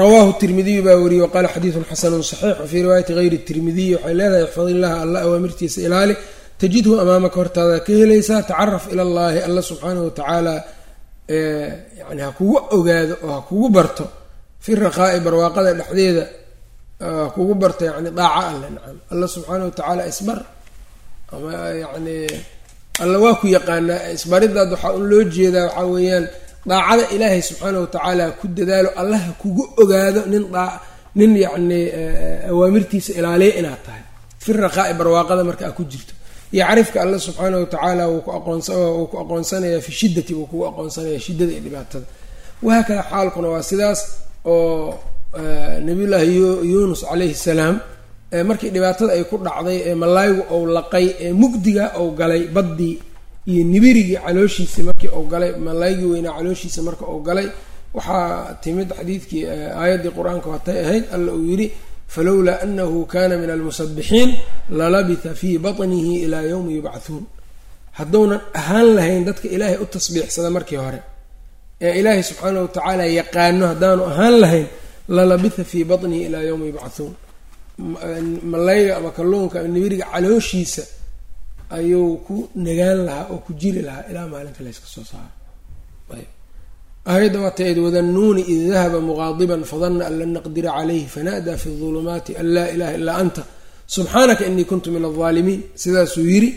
Rawaahu tirmidiyu baa wariyey waqaala xadiidun xasanun saxiix wafii riwaayati hayri tirmidiyi waxay leedahay ixfad illaha alla awaamirtiisa ilaali tajidhu amaamaka hortaada ka helaysaa tacaraf ila llaahi alla subxaanahu watacaala yani ha kugu ogaado oo ha kugu barto fi raqaa'i barwaaqada dhexdeeda ha kugu barto yani daaca alle nacam alla subxaanahu watacaala isbar ama yani alla waa ku yaqaanaa isbaridaad waxaa un loo jeedaa waxaa weeyaan daacada ilaahay subxaana watacaala ku dadaalo allaha kugu ogaado nin nin yacni awaamirtiisa ilaaliya inaad tahay. Fi raqaa'i barwaaqada marka a ku jirto. Yacrifka alla subxaana watacaala wuu ku aqoonwuu ku aqoonsanayaa fi shiddati wuu kugu aqoonsanaya shiddada iyo dhibaatada. Wahaakada xaalkuna waa sidaas oo nabiyullaahi yuunus calayhi salaam markii dhibaatada ay ku dhacday ee malaayigu ou laqay ee mugdiga ou galay baddii iyo nibirigii calooshiisa markii uu galay malaygii weynaa calooshiisa marka uu galay waxaa timid xadiidkii aayaddii qur'aanka watay ahayd alla uu yidhi falowlaa anahu kana min almusabixiin lalabitha fii batnihi ilaa yowmi yubcahuun hadduunan ahaan lahayn dadka ilaahay u tasbiixsada markii hore ee ilaahay subxaana watacaala yaqaano haddaanu ahaan lahayn lalabitha fii batnihi ilaa yowmi yubcahuun malayga ama kalluunka ama nibiriga calooshiisa ayuu ku nagaan lahaa oo ku jiri lahaa ilaa maalinta layska soo saaro. Ayb. Aayadda waa tayd wadannuuni id dahaba muqaadiban fadana an lan naqdira calayhi fana'daa fi dulumaati an laa ilaha ilaa anta. Subxaanaka inii kuntu min aldaalimiin sidaasuu yidhi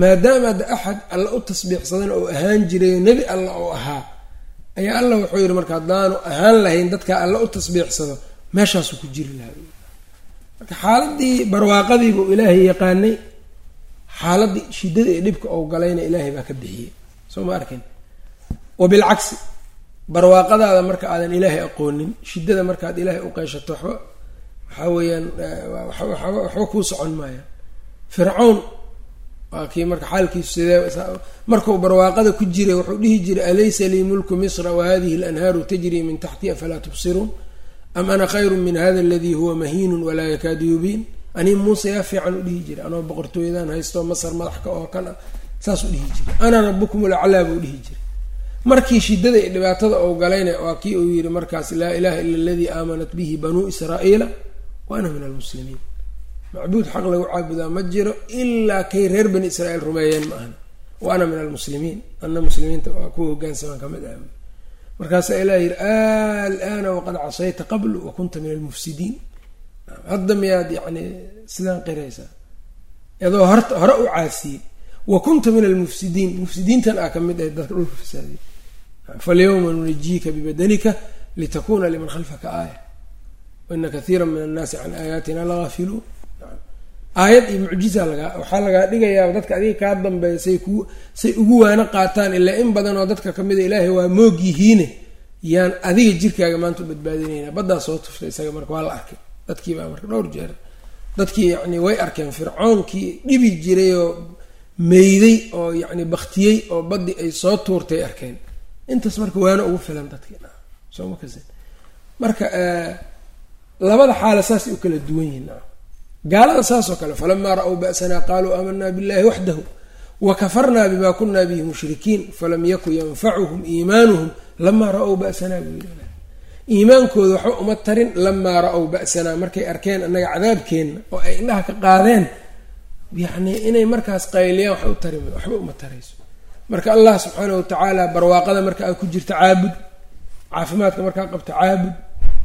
maadaamaad axad alla u tasbiixsadan oo ahaan jirayo nebi alla oo ahaa ayaa alla wuxuu yidhi marka haddaanu ahaan lahayn dadkaa alla u tasbiixsado meeshaasuu ku jiri lahaa marka xaaladii barwaaqadiibuu ilaahay yaqaanay xaaladii shiddada iyo dhibka ou galayna ilaahay baa ka bixiyey. Soo ma arkin? Wa bilcagsi barwaaqadaada marka aadan ilaahay aqoonin shiddada markaad ilaahay u qeyshato waxba waxaa weeyaan waxba kuu socon maaya fircawn waa kii marka xaalkiisu sidee markuu barwaaqada ku jiray wuxuu dhihi jiray alaysa lii mulku misra wahadihi alanhaaru tajrii min taxti afalaa tubsiruun am ana khayru min hada aladii huwa mahiinun walaa yakaadu yubiin? Ani muuse yaa fiican u dhihi jiray. Anoo boqortooyadaan haysto masar madaxka oo kan ah saasuu dhihi jiray. Ana rabukum ulaclaa buu dhihi jiray. Markii shiddada iyo dhibaatada ou galayna waa kii uu yidhi markaas laa ilaha ila aladii aamanat bihi banuu israa'iila wa ana min almuslimiin. Macbuud xaq lagu caabudaa ma jiro ilaa kay reer bani israiil rumeeyeen ma ahan wa ana min almuslimiin. Ana muslimiinta kuwa hogaansamaan ka mid ah markaasaa ilah yidhi alaana waqad casayta qablu wa kunta min almufsidiin. Hadda miyaad yani sidaan qiraysaa adoo horta hore u caasiyey wa kunta min almufsidiin. Mufsidiintan aa ka mid ahayd dadka dhulka fasaadiy falyawma nunajiika bibadanika litakuna liman khalfaka aaya. Waina kaiira min annaasi can aayaatina lagaafiluun aayad iyo mucjiza lagaa waxaa lagaa dhigayaa dadka adiga kaa dambeeya say ku say ugu waano qaataan ilaa in badan oo dadka kamida ilaahay waa moog yihiine. Yaan adiga jirkaaga maanta u badbaadinayna baddaa soo tuftay isaga marka waa la arkay. Dadkii baa marka dhowr jeer dadkii yani way arkeen fircoonkii dhibi jiray oo meyday oo yacni baktiyey oo baddi ay soo tuurtay arkeen. Intaas marka waana ugu filan dadkii. Soo ma kasi marka labada xaala saasay u kala duwan yihiin gaalada saas oo kale falamaa ra-w ba'sanaa qaaluu aamanaa billahi waxdahu wa kafarnaa bima kunaa bihi mushrikiin falam yakun yanfacuhum iimaanuhum lamaa ra-w ba'sanaa iimaankooda waxba uma tarin lamaa ra-w ba'sanaa markay arkeen annaga cadaabkeenna oo ay indhaha ka qaadeen yacni inay markaas qayliyaan waxba u tari waxba uma tarayso marka allah subxaana watacaala barwaaqada marka aad ku jirta caabud caafimaadka markaa qabta caabud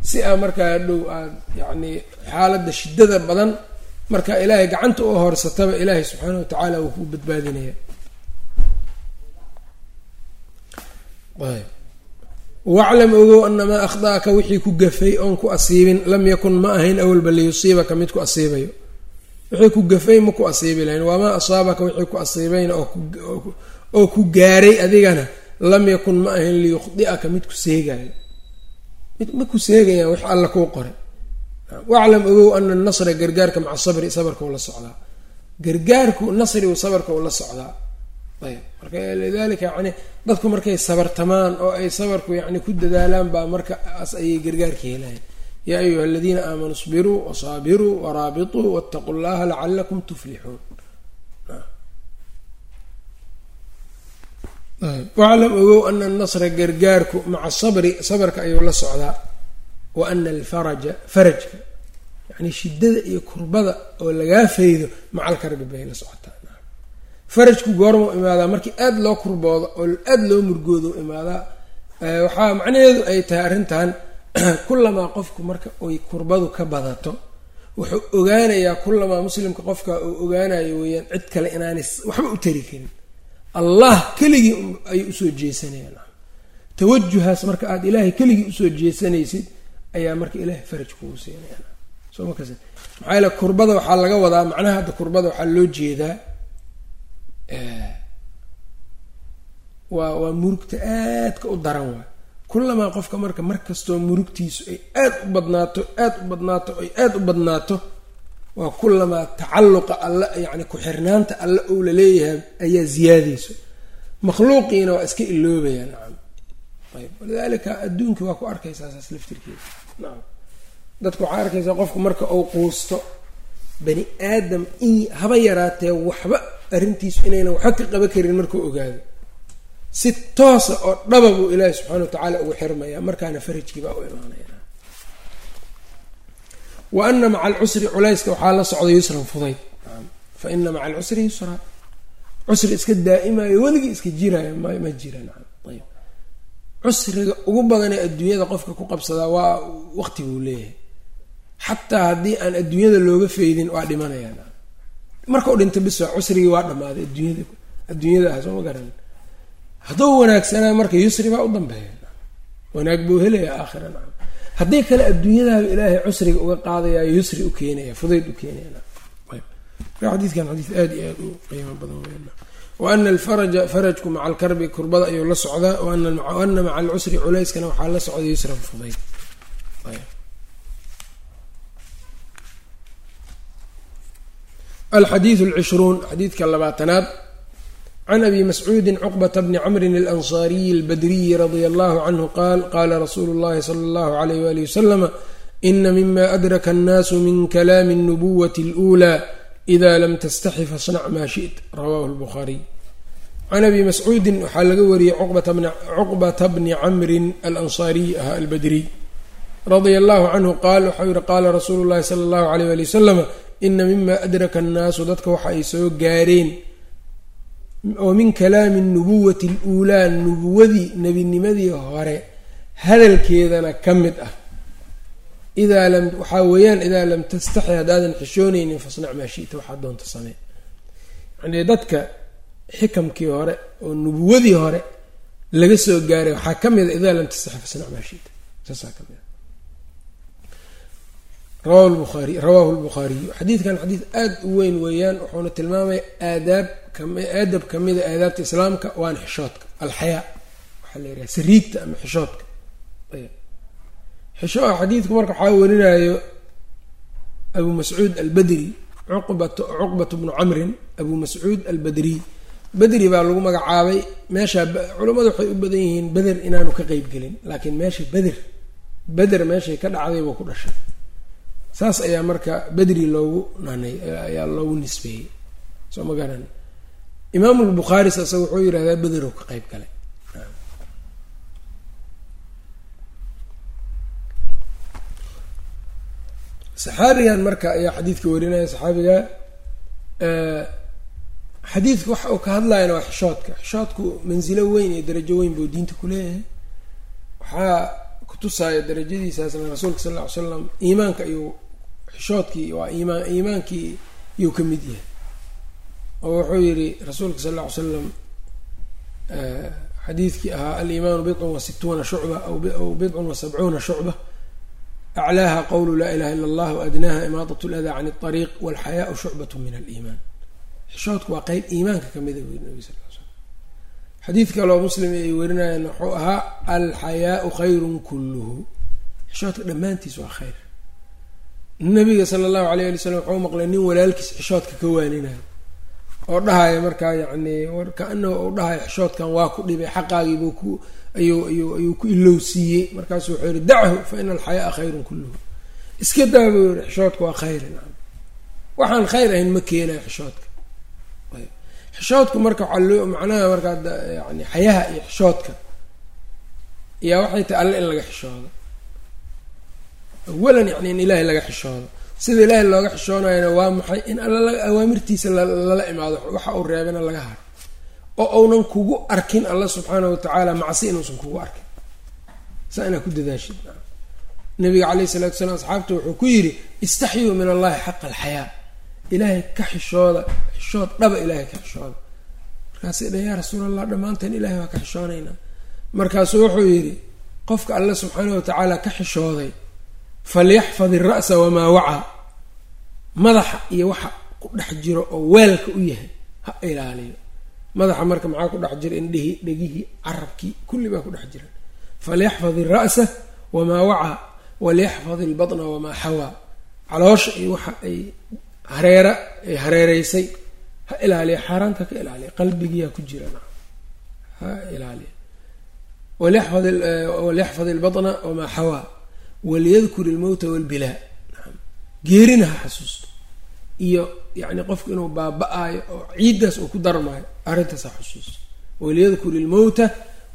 si aa markaa dhow aada yacni xaaladda shiddada badan marka ilaahay gacanta u horsataba ilaahay subxaana wa tacaala wuu ku badbaadinaya. Waclam ogow anamaa akhda'aka wixii ku gafay oon ku asiibin lam yakun ma ahayn awalba liyusiibaka mid ku asiibayo. Wixii ku gafay ma ku asiibi lahayn wamaa asaabaka wixii ku asiibayna oo ku gaaray adigana lam yakun ma ahayn liyukhdi'aka mid ku seegayo ma ku seegayaan wix alla kuu qoray waclam ogow ana nasra gargaarka maca sabri sabarkau la socdaa gargaarku nasrigu sabarkau la socdaa ayb. Marka lidalika yani dadku markay sabartamaan oo ay sabarku yani ku dadaalaan baa markaas ayay gargaarka helayan yaa ayuha aladiina aamanuu isbiruu wasaabiruu waraabituu waataquu llaha lacalakum tuflixuun waclam ogow ana nasra gargaarku maca sabri sabarka ayuu la socdaa. Wa ana alfaraja farajka yani shidada iyo kurbada oo lagaa faydo macal karbi bay la socotaa. Farajku goormau imaadaa markii aada loo kurboodo oo aada loo murgoodo imaadaa waxaa macnaheedu ay tahay arrintan kulamaa qofku marka ay kurbadu ka badato wuxuu ogaanayaa kulamaa muslimka qofka uu ogaanayo weeyaan cid kale inaanay waxba u tari karin allah keligii ayay u soo jeesanayaan. Tawajuhaas marka aada ilaahay keligii u soo jeesanaysid ayaa marka ilaahay faraj kugu siinaya. Soo makas maxaa yaele kurbada waxaa laga wadaa macnaha hadda kurbada waxaa loo jeedaa waa waa murugta aadka u daran waay kulamaa qofka marka markastoo murugtiisu ay aada u badnaato aada u badnaato ay aada u badnaato waa kulamaa tacalluqa alla yacni ku-xirnaanta alle ou la leeyahay ayaa ziyaadayso makhluuqiina waa iska iloobayaa nacam. Ayb walidaalika adduunkii waa ku arkaysaa saas laftirkeeda. Nacam. Dadku waxaa arkaysaa qofku marka uu quusto bani aadam in haba yaraatee waxba arrintiisu inaynan waxba ka qaban karin markuu ogaado. Si toosa oo dhaba buu ilaahi subxana wa tacaala ugu xirmayaa markaana farajkii baa u imaanaya wa ana maca alcusri culayska waxaa la socda yusran fudayd fa ina maca alcusri yusra cusri iska daa'imayo weligii iska jiraayo ma ma jira nacam ayb cusriga ugu badanee adduunyada qofka ku qabsadaa waa waqti buu leeyahay xataa haddii aan adduunyada looga feydin waa dhimanayaan markau dhinta biswa cusrigii waa dhammaaday adduunyada adduunyada ah soo ma garan hadduu wanaagsanaa marka yusri baa u dambeeya wanaag buu helayaa aakhira nacam haddii kale adduunyadaaba ilaahay cusriga uga qaadayaa yusri u keenaya fudayd u keenaya xadiidkan xadiid aada iyo aada u qiimo badan weyn wa ana alfaraja farajku maca alkarbi kurbada ayuu la socdaa. Waana maca alcusri culayskana waxaa la socda yusran fudayd. Alxadiidu alcishruun xadiidka labaatanaad can abi mascuudi cuqbata bni camrin alansaariyi albadriyi radia allahu canhu qaal qaala rasuulu llahi sala allahu alayh wali wasalama ina mima adraka annaasu min kalaami اnubuwati اluulaa ida lam tastaxi fasnac maa shi't rawahu lbukhaariy can abi mascuudin waxaa laga wariyey cuqbata bni camrin alansaariy ah albadriy radia allahu canhu qaal waxau yihi qaala rasuulu llahi sala allahu alayh wali wasalama ina mima adraka annaasu dadka waxa ay soo gaareen oo min kalaami nubuwati aluulaa nubuwadii nebinimadii hore hadalkeedana ka mid ah. Idaa lam waxaa weeyaan idaa lam tastaxi haddaadan xishoonaynin fasnac maa shita waxaa doonta samee yani dadka xikamkii hore oo nubuwadii hore laga soo gaaray waxaa ka mid a idaa lam tastaxi fasnac maa shita. Saasaa ka mid a lbukhaariy rawaahu lbukhaariyu xadiidkan xadiid aada u weyn weeyaan wuxuuna tilmaamaya aadaab aadab kamida aadaabta islaamka waana xishoodka. Alxayaa waxaa la yidhaha sariigta ama xishoodka. Xisho xadiidku marka waxaa warinayo abu mascuud albadri cuqbat cuqbat bnu camrin abu mascuud albadriy bedri baa lagu magacaabay meesha culammadu waxay u badan yihiin beder inaanu ka qeyb gelin laakiin meesha beder beder meeshay ka dhacday buu ku dhashay. Saas ayaa marka bedri loogu nanay ayaa loogu nisbeeyey. Soo ma garan imaamu lbukhaaris isaga wuxuu yidhahdaa bederow ka qeyb galay. Saxaabigan marka ayaa xadiidka warinaya saxaabiga xadiidka waxa uu ka hadlayana waa xishoodka. Xishoodku mansilo weyn iyo darajo weyn buu diinta ku leeyahay. Waxaa kutusaya darajadiisaasna rasuulka sal lla ly slam iimaanka ayuu xishoodkii waa iimaan iimaankii iyuu ka mid yahay oo wuxuu yidhi rasuulka sal lla ly slam xadiidkii ahaa aliimaanu bidcun wa situuna shucba aw bidcun wa sabcuuna shucba. Aclaaha qowlu laa ilaha ila allah waadnaaha imaadat ladaa can اطariiq walxayaau shucbat min aliimaan. Xishoodku waa qeyb iimaanka kamida bu nabi sal l xadiid kaloo muslim ay warinayaan wuxuu ahaa alxayaau khayrun kulluhu. Xishoodka dhammaantiis waa khayr. Nabiga sala allahu alayh ali slam wuxuu maqlay nin walaalkiis xishoodka ka waaninayo oo dhahaya markaa yacni kaanahu u dhahaya xishoodkan waa ku dhibay xaqaagiibuu ku ayuu ayuu ayuu ku ilowsiiyey markaasu wuxuu yihi dachu fa ina alxayaaa khayrun kulluhu. Iska daa buu yihi xishoodka waa khayr nacam waxaan khayr ahayn ma keenayo xishoodka xishoodku marka waxaa loo macnaha markaa yani xayaha iyo xishoodka yaa waxay tahay alle in laga xishoodo. Awalan yani in ilaahay laga xishoodo sida ilaahay looga xishoonayana waa maxay in alla awaamirtiisa lala imaado waxa uu reebana laga haro oo uunan kugu arkin alla subxaana wa tacaala macsi inuusan kugu arkin. Saa inaa ku dadaashid nabiga caleyhi salatu salaam asxaabta wuxuu ku yidhi istaxyuu min allahi xaqa alxayaa. Ilaahay ka xishooda xishood dhaba ilaahay ka xishooda. Markaasay dhan yaa rasuul allah dhammaanteen ilahay waa ka xishoonaynaa markaasuu wuxuu yidhi qofka alle subxaana wa tacaala ka xishooday falyaxfad ira'sa wamaa wacaa madaxa iyo waxa ku dhex jiro oo weelka u yahay ha ilaaliyo. Madaxa marka maxaa ku dhex jira indhihii dhegihii carabkii kulli baa ku dhex jira. Falyaxfad ira'sa wamaa wacaa walyaxfad ilbatna wamaa xawaa caloosha iyo waxa ay hareera ay hareereysay ha ilaaliya xaaraanta ka ilaaliya qalbigiyaa ku jira ha ilaaliya walyaxfad ilbatna wamaa xawaa waliyadkur ilmowta walbilaa. Geerina ha xasuusto. Iyo yani qofku inuu baaba-aayo oo ciiddaas uu ku darmaayo arrintaas ha xusuusto waliyadkur ilmowta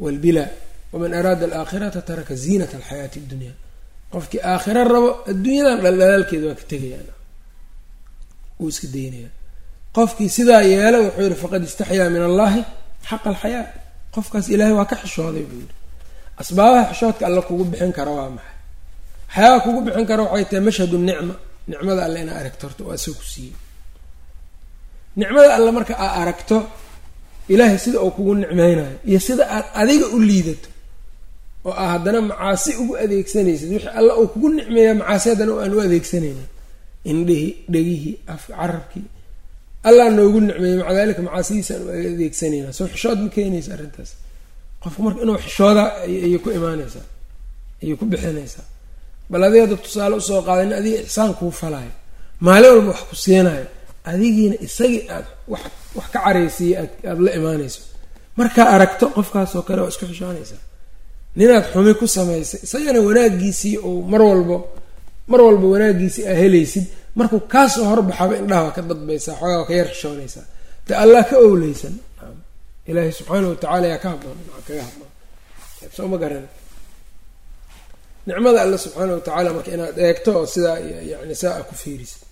walbilaa. Waman araada alaakhirata taraka ziinat alxayaati addunya. Qofkii aakhira rabo adduunyadan dhaldhalaalkeeda waa ka tegayaan wuu iska daynaya qofkii sidaa yeela wuxuu yihi faqad istaxyaa min allahi xaqa alxayaa. Qofkaas ilaahay waa ka xishooday buu yihi asbaabaha xishoodka alla kugu bixin kara waa maxay waxyaabaha kugu bixin kara waxay tahay mashhadu nicma. Nicmada alle inaa aragto horta waa isaga ku siiyey. Nicmada alle marka aa aragto ilaahay sida uu kugu nicmeynayo iyo sida aad adiga u liidato oo aa haddana macaasi ugu adeegsanaysid wixii alla uu kugu nicmeeya macaasi haddana aan u adeegsanayna indhihii dhegihii af carabkii allah noogu nicmeeyey maca dalika macaasidiisaan u adeegsanayna soo xishood ma keenaysa arrintaas. Qofku marka inuu xishooda ayay ku imaanaysaa ayay ku bixinaysaa bal adiga hadda tusaale u soo qaadanin adiga ixsaan kuu falaayo maalin walba wax ku siinayo adigiina isagii aad wax wax ka caraysiiya aada la imaanayso. Markaa aragto qofkaasoo kale waa isku xishoonaysaa ninaad xumi ku samaysay isagana wanaagiisii ou mar walbo mar walba wanaagiisii aa helaysid markuu kaasoo horbaxaba indhaha waa ka dadbaysaa xoogaa waa ka yar xishoonaysaa. De allah ka owleysan. Ilaahay subxaana watacaala yaa ka habboon kaga habboon. Soo ma garan nicmada alle subxaana wa tacaala marka inaad eegto oo sidaa yani saa a ku fiirisid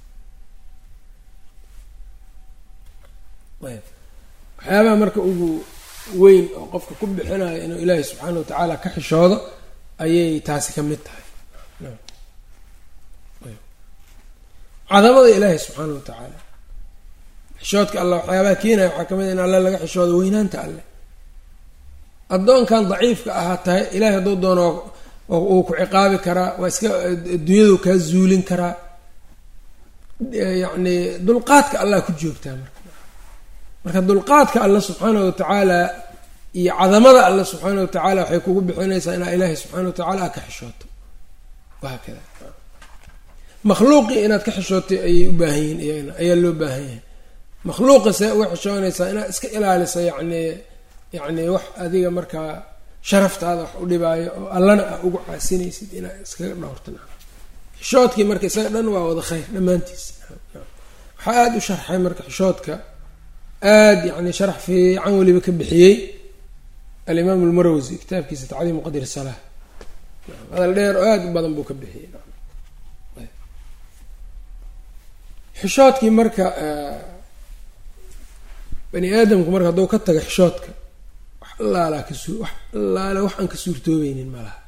waxyaabaha marka ugu weyn oo qofka ku bixinayo inuu ilaahay subxaana wa tacaala ka xishoodo ayay taasi ka mid tahay. Cadamada ilaahay subxaana wa tacaala. Xishoodka allah waxyaabaha keenaya waxaa ka mid in alle laga xishoodo weynaanta alleh addoonkan daciifka ahaa tahay ilahay hadduu doono uu ku ciqaabi karaa waa iska adduunyadu kaa zuulin karaa yacni dulqaadka allah ku joogtaa marka. Marka dulqaadka alle subxaana wa tacaala iyo cadamada alle subxaana wa tacaala waxay kugu bixinaysaa inaa ilaahay subxaana wa tacala aad ka xishooto. Wahaakada makhluuqii inaad ka xishootay ayay u baahan yihiin iyagana ayaa loo baahan yahay. Makhluuqa see uga xishoonaysaa inaad iska ilaaliso yacni yacni wax adiga markaa sharaftaada wax u dhibaayo oo allana aa ugu caasinaysid inaad iskaga dhowrta xishoodkii marka isaga dhan waa wada khayr dhammaantiis. Waxaa aada u sharxay marka xishoodka. Aada yacni sharax fiican weliba ka bixiyey alimaam almarowsi kitaabkiisa tacdiimu qadr salaa hadal dheer oo aada u badan buu ka bixiyey. Xishoodkii marka bani aadamku marka hadduu ka taga xishoodka wax allaala wax aan ka suurtoobeynin ma laha.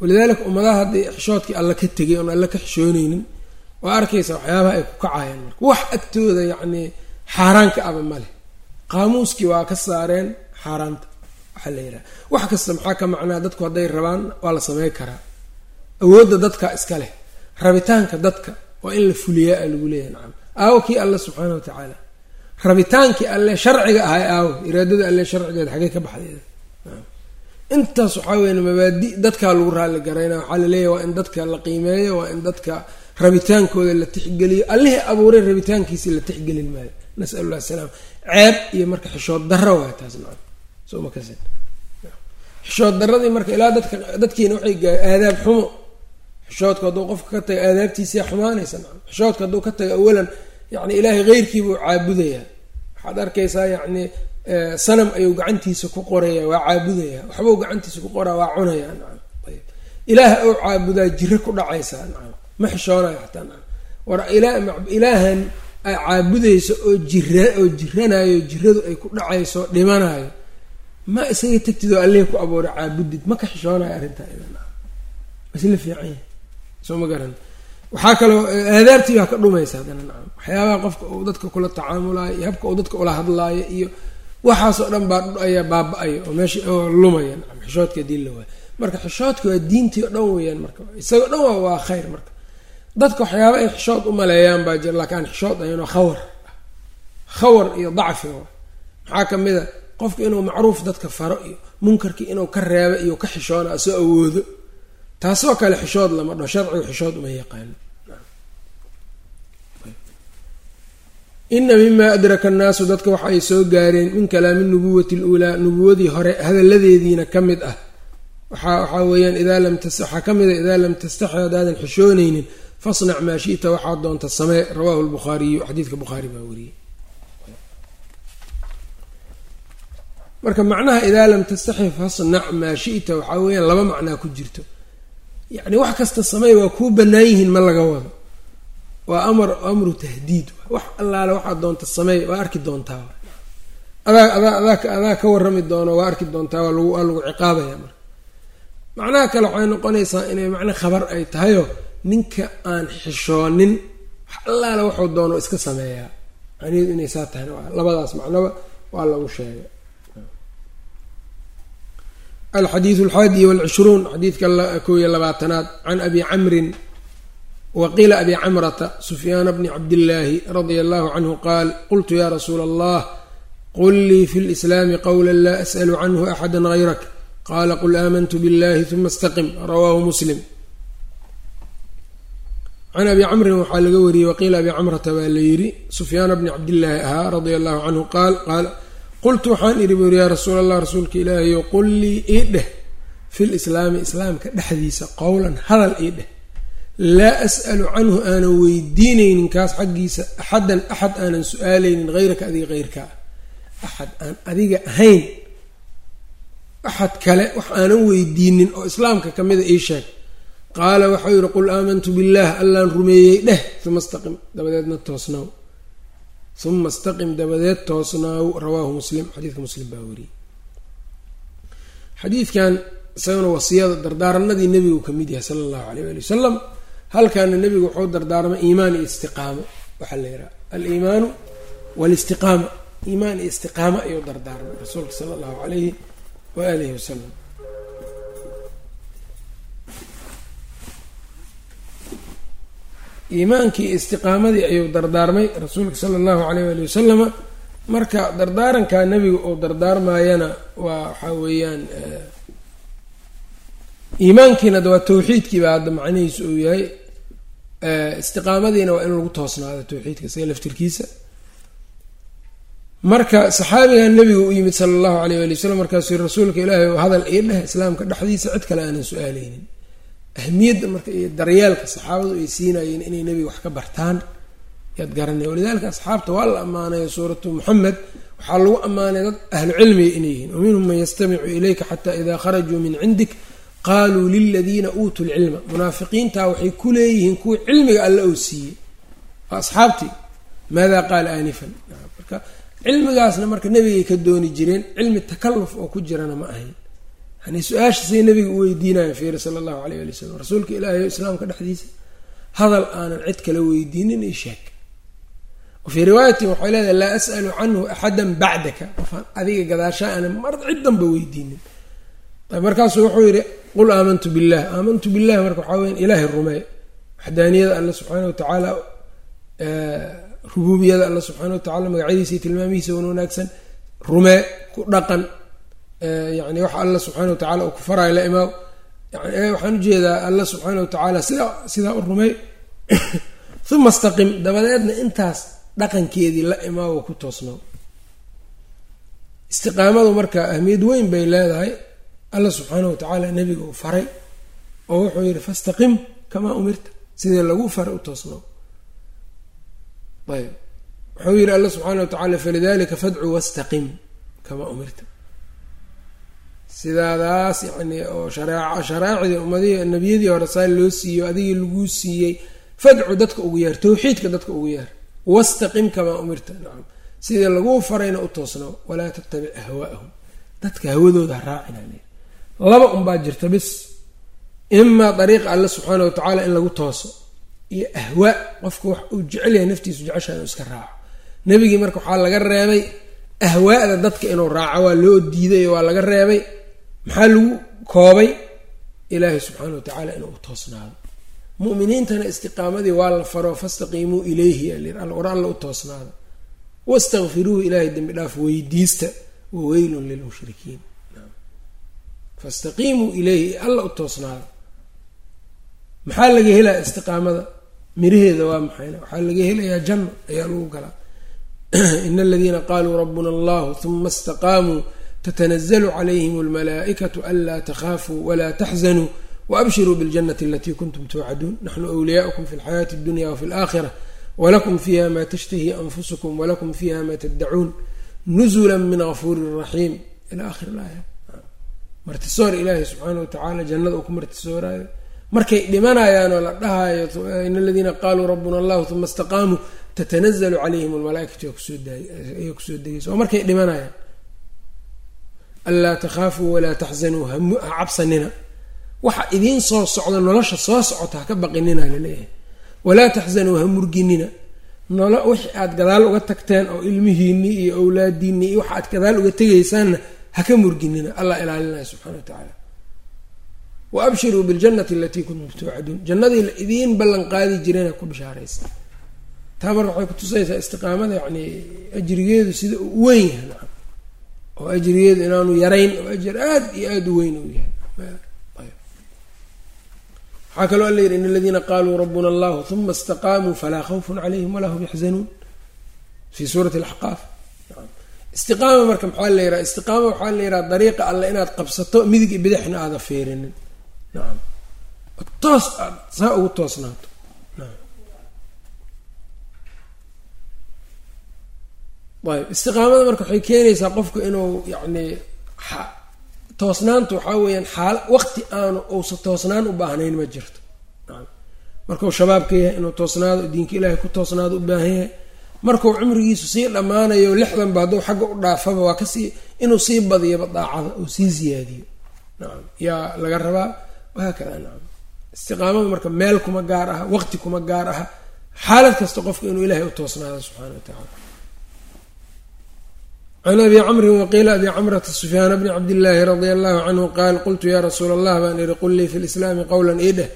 Walidaalika ummadaha haddii xishoodkii alla ka tegay oon alla ka xishooneynin waa arkaysa waxyaabaha ay ku kacayaan marka. Wax agtooda yacni xaaraanka aba ma leh. Qaamuuskii waa ka saareen xaaraanta waxaa la yidhaha. Wax kasta maxaa ka macnaa? Dadku hadday rabaan waa la samey karaa. Awoodda dadka iska leh rabitaanka dadka waa in la fuliyaa a lagu leeyahay nacam. Aawo kii alle subxaana wa tacaala rabitaankii alle sharciga ahay aawo iraadada alle sharcigeeda xagee ka baxdeeda. Intaas waxaa weya mabaadi dadkaa lagu raalli garayna waxaa laleeyahy waa in dadka la qiimeeyo waa in dadka rabitaankooda la tixgeliyo. Allihii abuuray rabitaankiisii la tixgelin maayo. Nasal llah asalaam ceeb iyo marka xishood darro waay taas nacam soo ma kasin. Xishood darradii marka ilaa dadka dadkiina waxay aadaab xumo. Xishoodka hadduu qofka ka taga aadaabtiisia xumaanaysa nacam xishoodka hadduu ka taga awalan yani ilaahay heyrkiibuu caabudayaa. Waxaad arkaysaa yacni sanam ayuu gacantiisa ku qoraya waa caabudaya waxbuu gacantiisa ku qoraa waa cunaya. Nacam ayb ilaah ou caabudaa jiro ku dhacaysaa nacam. Ma xishoonayo xataa nacam. War ilaahan ay caabudayso oo jira oo jiranayo jiradu ay ku dhacayso dhimanayo ma isaga tagtidoo allihii ku abuuray caabudid. Ma ka xishoonayo arrintaa ida nacam isla fiican yahay soo ma garan waxaa kaloo aadaabtii baa ka dhumaysa haddana nacam. Waxyaabaha qofka uu dadka kula tacaamulaayo iyo habka uu dadka ula hadlaayo iyo waxaasoo dhan baa ayaa baaba-ayo oo meesha oo lumaya nacam. Xishoodka diin la waayo. Marka xishoodka waa diintii o dhan weeyaan marka. Isagao dhan waa waa khayr marka. Dadka waxyaaba ay xishood u maleeyaan baa jir laakiin xishood ahaynoo khawar. Khawar iyo dacfi maxaa ka mid a? Qofka inuu macruuf dadka faro iyo munkarkii inuu ka reebo iyo ka xishoona asoo awoodo. Taasoo kale xishood lama dhaho sharcigu xishood uma yaqaano ina mima adraka annaasu dadka waxa ay soo gaareen min kalaami nubuwati luulaa nubuwadii hore hadalladeediina ka mid ah. Waxaa waxaa lam waxaa ka mid a idaa lam tastaxi haddaadan xishoonaynin fasnac maa shita waxaad doonta samee rawaahu lbukhaariyu xadiidka bukhaari baa wariyey. Marka macnaha idaa lam tastaxi fasnac maa shita waxaa weeyaan laba macnaa ku jirto. Yacni wax kasta samey waa kuu bannaan yihiin ma laga wado waa amar amru tahdiid. Wax allaale waxaad doonta sameey waa arki doontaa. Adaa adaa adaa adaa ka warrami doono waa arki doontaa waa lagu waa lagu ciqaabaya marka. Macnaha kale waxay noqonaysaa inay macna khabar ay tahayoo ninka aan xishoonin wax allaale waxuu doono iska sameeyaa macnaheedu inay saa tahayna waa labadaas macnaba waa lagu sheegay. Alxadiidu alxaadi walcishruun xadiidka kow iyo labaatanaad can abi camrin waqiila abi camrata sufyaana bni cabdillaahi radia allahu canhu qaal qultu ya rasuula allah qul lii fi lislaami qowla laa as'lu canhu axada hayrak qaala qul aamantu biاllahi huma istaqim rawaahu muslim can abi camrin waxaa laga wariyey waqiila abi camrata baa la yidhi sufyaana bni cabdillaahi ahaa radia allahu canhu qaal qaal qultu waxaan idhi buu yiri yaa rasuul allah rasuulka ilaahayo qul lii ii dheh fi lislaami islaamka dhexdiisa qowlan hadal ii dheh laa as'alu canhu aanan weydiinaynin kaas xaggiisa axadan axad aanan su'aalaynin hayraka adiga heyrkaa axad aan adiga ahayn. Axad kale wax aanan weydiinin oo islaamka ka mida ii sheeg. Qaala waxau yihi qul aamantu billaah allaan rumeeyey dheh uma istaqim. Dabadeedna toosnaaw. Uma istaqim dabadeed toosnaaw rawaahu muslim xadiidka muslim baa wariyey. Xadiidkan isagana wasiyada dardaaranadii nebigu ka mid yahay sala allahu alayh ali wasalam halkaana nebigu wuxuu dardaarmay iimaan iyo istiqaamo. Waxaa la yidhaha aliimaanu walistiqaama. Iimaan iyo istiqaamo ayuu dardaarmay rasuulka sala allahu alayhi wa alihi wasalam iimaankii istiqaamadii ayuu dardaarmay rasuulka sala allahu alayh ali wasalama marka dardaaranka nebiga uu dardaarmayana waa waxaa weeyaan iimaankiina de waa tawxiidkiiba hadda macnihiisu uu yahay istiqaamadiina waa in lagu toosnaado tawxiidka isaga laftirkiisa. Marka saxaabigan nebiga u yimid sala allahu alayh ali wasalam markaasuu rasuulka ilaahay oo hadal ii dheh islaamka dhexdiisa cid kale aanan su'aaleynin. Ahmiyadda marka iyo daryeelka saxaabadu ay siinayeen inay nebiga wax ka bartaan yaad garanaya. Walidalika asxaabta waa la ammaanayo suuratu muxamed waxaa lagu ammaanay dad ahlu cilmiga inay yihiin. Wa man yastamicu ilayka xataa idaa kharajuu min cindik qaaluu liladiina uutuu lcilma munaafiqiintaa waxay ku leeyihiin kuwa cilmiga alle ou siiyey. Waa asxaabtii maada qaala aanifan? Marka cilmigaasna marka nebigay ka dooni jireen cilmi takalluf oo ku jirana ma ahayn. Yani su'aashiisay nabiga u weydiinayan fiiri sala allahu alayh ali wasalam rasuulka ilaahay o islaamka dhexdiisa hadal aanan cid kale weydiinin io sheeg. Wafii riwaayatin waxay leedahay laa as'alu canhu axadan bacdaka. Qofaan adiga gadaashaa ana mar ciddanba weydiinin. Markaasuu wuxuu yidhi qul aamantu billah. Aamantu billahi marka waxaa weya ilaahay rumee waxdaaniyada alle subxaana watacaala rubuubiyada alle subxaana watacala magacyadiisa iyo tilmaamihiisa wan wanaagsan rumee ku dhaqan yani waxa alla subxaana wa tacala uu ku faraayo la imaaw. Yani waxaan u jeedaa alla subxaana wa tacaala sidaa sidaa u rumey. Uma istaqim dabadeedna intaas dhaqankeedii la imaawo ku toosnoo istiqaamadu marka ahmiyad weyn bay leedahay alla subxaana wa tacaala nebiga uu faray oo wuxuu yidhi fastaqim kamaa umirta. Sidii lagu faray u toosnoo ayb. Wuxuu yidhi alla subxaana wa tacala falidalika fadcu wastaqim kamaa umirta. Sidaadaas yani oo shareec shareecdii ummadihii nebiyadii hore saa loo siiyo adigii laguu siiyey fadcu dadka ugu yeer tawxiidka dadka ugu yeer wastaqim kamaa umirta. Nacam sidii laguu farayna u toosnoo walaa tattabic ahwaa'ahum. Dadka hawadooda ha laba unbaa jirta bis imaa dariiqa alle subxaana wa tacaala in lagu tooso. Iyo ahwaa qofka wax uu jecel yahay naftiisu jecesha inuu iska raaco. Nebigii marka waxaa laga reebay ahwaa'da dadka inuu raaco waa loo diiday waa laga reebay. Maxaa lagu koobay? Ilaahay subxaana wa tacaala inuu u toosnaado mu'miniintana istiqaamadii waa la faro fastaqiimuu ilayhi war alla u toosnaada wastakfiruuhu ilaahay dembi dhaaf weydiista waweylun lilmushrikiin fastaqiimuu ilayhi alla u toosnaada maxaa laga helaya istiqaamada miraheeda waa maxayna waxaa laga helayaa janno ayaa lagu galaa in aladiina qaluu rabuna allahu huma istaqaamuu tatanazalu calayhim almalaa'ikatu anlaa takhaafuu walaa taxzanuu waabshiruu biاljanati alatii kuntum tuucaduun naxnu wliyaaukum fi lxayaati اdunya wafi اlaakhira wlakum fiiha ma tashtahi anfusukum walakum fiiha ma taddacuun nuzula min gafuuri raxiim ila akhir laaya martisoor ilaahay subxaana wa tacaala jannada uu ku martisooraayo. Markay dhimanayaanoo la dhahaayo in aladiina qaluu rabuna allahu uma istaqaamuu tatanazalu calayhim almalaaikatu ayaa ku soo degaysa oo markay dhimanayaan anlaa takhaafuu walaa taxzanuu ha cabsanina. Waxa idiin soo socda nolosha soo socota ha ka baqinina la leeyahay walaa taxzanuu ha murginina nolo wixii aad gadaal uga tagteen oo ilmihiinni iyo owlaadiinni iyo waxa aad gadaal uga tegaysaanna ha ka murginina allah ilaalinaya subxana wa tacaala. Wa abshiruu biljannati alatii kuntum tuucaduun. Jannadii la idiin ballan qaadi ku bishaaraysa. Taa marka waxay kutusaysaa istiqaamada yani ajrigeedu sida uu weyn yahay nacam. Oo ajrigeedu inaanu yarayn oo ajir aada iyo aada u weyn uu yahay. Waxaa kaloo alla yidhi in aladiina qaluu rabuna allahu uma istaqaamuu falaa khawfun calayhim walaa hum yaxzanuun fi suurati alaxqaaf istiqaama marka maxaa la yidhaha istiqaama waxaa la yidhaha dariiqa alle inaad qabsato midig i bidixna aada feerinin nacam toos aad saa ugu toosnaato. Ayb istiqaamada marka waxay keenaysaa qofku inuu yacni toosnaantu waxaa weeyaan xaal waqti aanu uusa toosnaan u baahnayn ma jirto. Markuu shabaabka yahay inuu toosnaado diinka ilaahay ku toosnaado u baahan yahay markuu cumrigiisu sii dhammaanayo lixdanba hadduu xagga u dhaafaba waa ka sii inuu sii badiyaba daacada uu sii ziyaadiyo nacam yaa laga rabaa? Wahaakada nacam istiqaamadu marka meel kuma gaar aha waqti kuma gaar aha. Xaalad kasta qofka inuu ilaahay u toosnaado subxaana wa tacala can abi camrin waqiila abi camrata sufyaana bni cabdillaahi radia allahu canhu qaal qultu yaa rasuula allah baan ihi qul lii fi lislaami qowlan idheh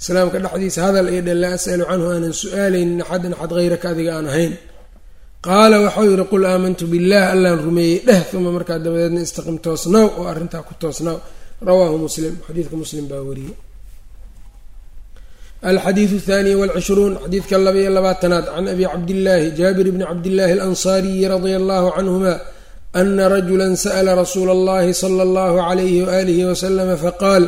islaamka dhexdiisa hadal idheh laa as'alu canhu aanan su'aalaynin axadan axad hayraka adiga aan ahayn qaala waxau yihi qul aamantu billah allaan rumeeyey. Dheh uma markaa dabadeedna istaqim toosnaaw oo arrintaa ku toosnaaw rawaahu muslim xadiidka muslim baa wariyey. Alxadiidu athaniy walcishruun xadiidka laba iyo labaatanaad. Can abi cabdillaahi jaabir bni cabdillaahi alansaariyi radia allahu canhuma ana rajula sa'la rasuula allahi sala allahu alayhi waalihi waslama faqaal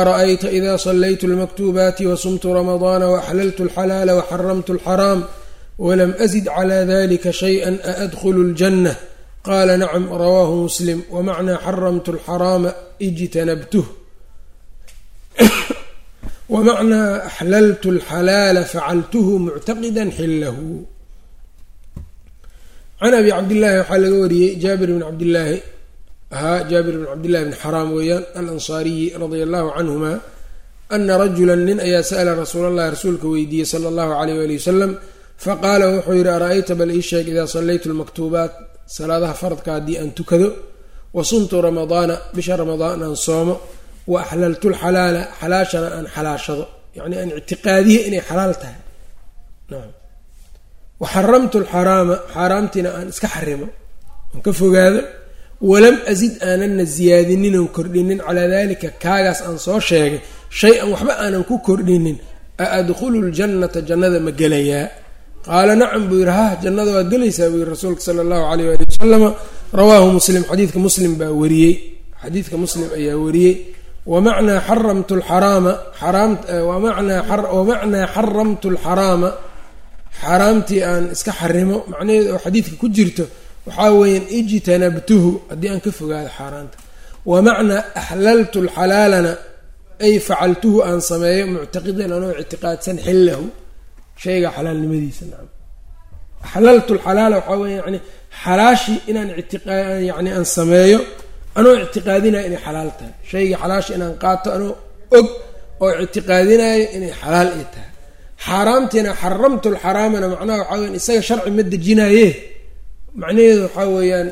ara'ayta ida salaytu lmaktuubaati wasumtu ramadaana waaxlaltu alxalaala waxaramtu alxaraam walam asid calaa dalika shay-an a adkhulu ljanna qaala nacam rawaahu muslim wamacnaa xaramtu lxaraama ijtanabtuh. Wamacnaa axlaltu lxalaala facaltuhu muctaqidan xilahu can abi cabdillaahi waxaa laga wariyey jaabir bn cabdillaahi ahaa jaabir bn cabdillahi bn xaraam weeyaan alansaariyi radia allahu canhuma ana rajula nin ayaa sa'la rasuul allahi rasuulka weydiiyey sala allahu alayh wali wasalam faqaala wuxuu yidhi ara-ayta bal ii sheeg idaa sallaytu lmaktuubaat salaadaha faradka haddii aan tukado wa sumtu ramadaana bisha ramadaan aan soomo wa axlaltu lxalaala xalaashana aan xalaashado. Yacni aan ictiqaadiye inay xalaal tahay. Nacam wa xaramtu lxaraama xaaraamtiina aan iska xarimo aan ka fogaado walam asid aananna siyaadinin oon kordhinin calaa dalika kaagaas aan soo sheegay shay-an waxba aanan ku kordhinin a adkhulu ljannata jannada ma gelayaa qaala nacam buu yidhi hah jannada waa gelaysaa buu yihi rasuulka sala allahu alayh ali wasalama rawaahu muslim xadiidka muslim baa wariyey. Xadiidka muslim ayaa wariyey. Wamacnaa xaramtu lxaraama wamacnaa xaramtu lxaraama xaaraamtii aan iska xarimo macnaheedu oo xadiidka ku jirto waxaa weeyaan ijtanabtuhu haddii aan ka fogaado xaaraanta. Wamacnaa axlaltu lxalaalana ay facaltuhu aan sameeyo muctaqidan anoo ictiqaadsan xillahu shayga xalaalnimadiisa nacam axlaltu lxalaala waxaa weya yani xalaashii inaan yani aan sameeyo anoo ictiqaadinayo inay xalaal tahay. Shayga xalaashii inaan qaato anoo og oo ictiqaadinayo inay xalaal ii tahay. Xaaraamtiina xaramtu lxaraamana macnaha waxaa weya isaga sharci ma dejinaye macnaheedu waxaa weeyaan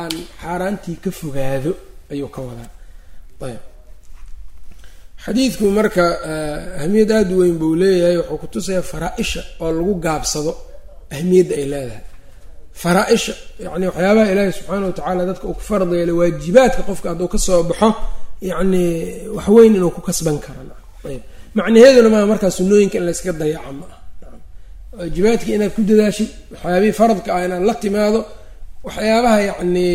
aan xaaraantii ka fogaado ayuu ka wadaa. Ayb xadiidku marka ahmiyad aada u weyn buu leeyahay wuxuu kutusayaa faraa-isha oo lagu gaabsado ahmiyadda ay leedahay. Faraa-isha yacni waxyaabaha ilaahi subxaana wa tacaala dadka uu ku farad waajibaadka qofka hadduu ka soo baxo yacni waxweyn inuu ku kasban karo. Ayb. Macnaheeduna maaha markaa sunooyinka in layskaga dayaca ma ah waajibaadkii inaad ku dadaashid waxyaabihii faradka ah inaad la timaado waxyaabaha yacni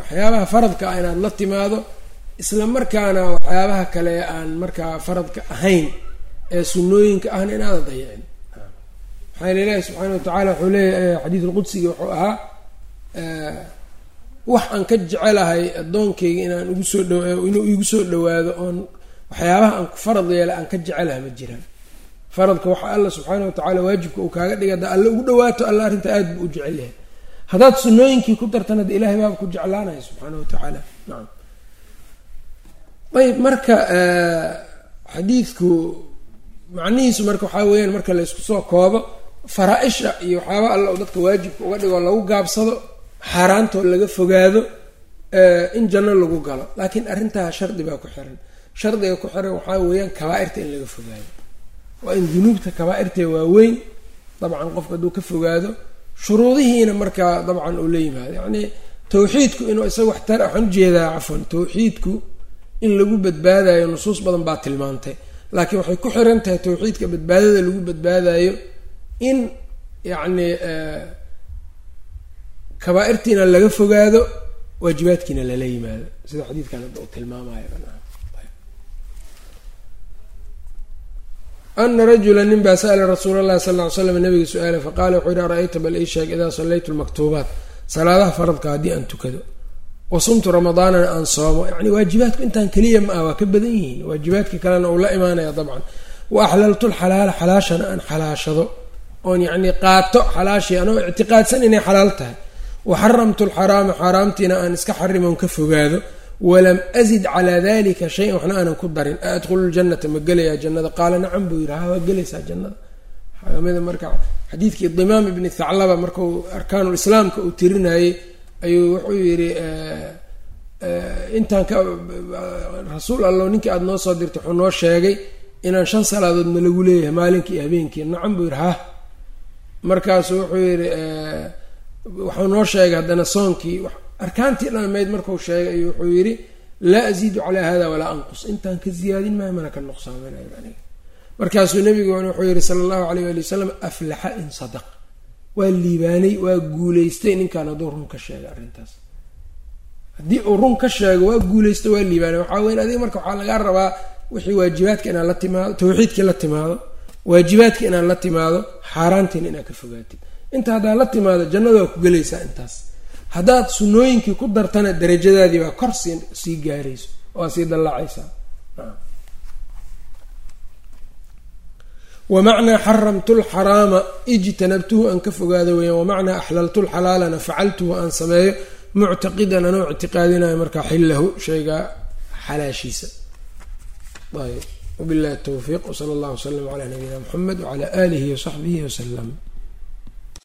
waxyaabaha faradka ah inaad la timaado isla markaana waxyaabaha kale aan markaa faradka ahayn ee sunooyinka ahna inaada dayacin maxaa yeel ilaahi subxaana wa tacaala wuxuu leeyahay xadiidulqudsiga wuxuu ahaa wax aan ka jecelahay addoonkayga inaan ugu soo dha inuu igu soo dhawaado oon waxyaabaha aan farad yeela aan ka jecelaha ma jiraan faradka waxa alla subxaana wa tacaala waajibka uu kaaga dhiga da alle ugu dhawaato alla arrinta aada buu u jecel yahay. Haddaad sunooyinkii ku dartana de ilahay baaba ku jeclaanaya subxaana wa tacaala nacam ayb marka xadiidku macnihiisu marka waxaa weeyaan marka la isku soo koobo faraa-isha iyo waxyaaba alla u dadka waajibka uga dhigo lagu gaabsado xaaraantoo laga fogaado in janno lagu galo. Laakiin arrintaa shardi baa ku xiran. Shardiga ku xiran waxaa weeyaan kabaa-irta in laga fogaado. Waa in dunuubta kabaa-irtee waaweyn dabcan qofka hadduu ka fogaado shuruudihiina markaa dabcan uu la yimaado. Yacni tawxiidku inuu isaga wax tar waxaan u jeedaa cafwan tawxiidku in lagu badbaadayo nusuus badan baa tilmaantay. Laakiin waxay ku xiran tahay tawxiidka badbaadada lagu badbaadayo in yacni kabaa-irtiina laga fogaado waajibaadkiina lala yimaado. Sida xadiidkan hadda uu tilmaamayo ana rajula nin baa sa'la rasuul allahi sal ly slam nabiga su'aala faqala wuxuu yihi ara-ayta bal ii sheeg idaa sallaytu lmaktuubaat salaadaha faradka haddii aan tukado wa sumtu ramadaanana aan soomo yani waajibaadku intaan keliya ma ah waa ka badan yihiin. Waajibaadka kalena uu la imaanaya dabcan. Wa axlaltu lxalaala xalaashana aan xalaashado. Oon yacni qaato xalaashii anoo ictiqaadsan inay xalaal tahay. Wa xaramtu lxaraama xaaraamtiina aan iska xarimoon ka fogaado. Walam azid calaa dalika shay-an waxna aanan ku darin. A adkhulu ma gelayaa jannada? Qaala nacam buu yidhi ha waa gelaysaa jannada. Xaamida marka xadiidkii dimaam ibni thaclaba markuu arkaanulislaamka uu tirinayey ayuu wuxuu yidhi intaan ka rasuul allow ninkii aada noo soo dirtay wuxuu noo sheegay inaan shan salaadoodna lagu leeyahay maalinkii iyo habeenkii. Nacam buu yidhi hah markaasuu wuxuu yidhi wuxuu noo sheegay haddana soonkii arkaantii dhammayd markuu sheegay ayuu wuxuu yidhi laa asiidu calaa hada walaa anqus. Intaan ka ziyaadin maayo mana ka nuqsaaminayo aniga. Markaasuu nabigu wuxuu yihi sala allahu alayh ali wasalam aflaxa in sadaq waa liibaanay waa guulaystay. Ninkaan hadduu run ka sheegay arrintaas. Haddii uu run ka sheego waa guulaystay waa liibaanay. Waxaa weyn adiga marka waxaa lagaa rabaa wixii waajibaadka inaad la timaado tawxiidkii la timaado waajibaadka inaad la timaado xaaraantiina inaad ka fogaatid. Inta haddaad la timaado jannada waa ku gelaysaa intaas. Haddaad sunooyinkii ku dartana darajadaadii baa kor sii sii gaarayso waa sii dallaacaysaa wamacnaa xaramtu lxaraama ijtanabtuhu aan ka fogaado weyaan wamacnaa axlaltu lxalaalana facaltuhu aan sameeyo muctaqidan anoo ictiqaadinayo markaa xillahu shaygaa xalaashiisa. Ayb wabillahi towfiiq wsala allah wslam calaa nabiyina muxamed wcala aalihi wasaxbihi wasalam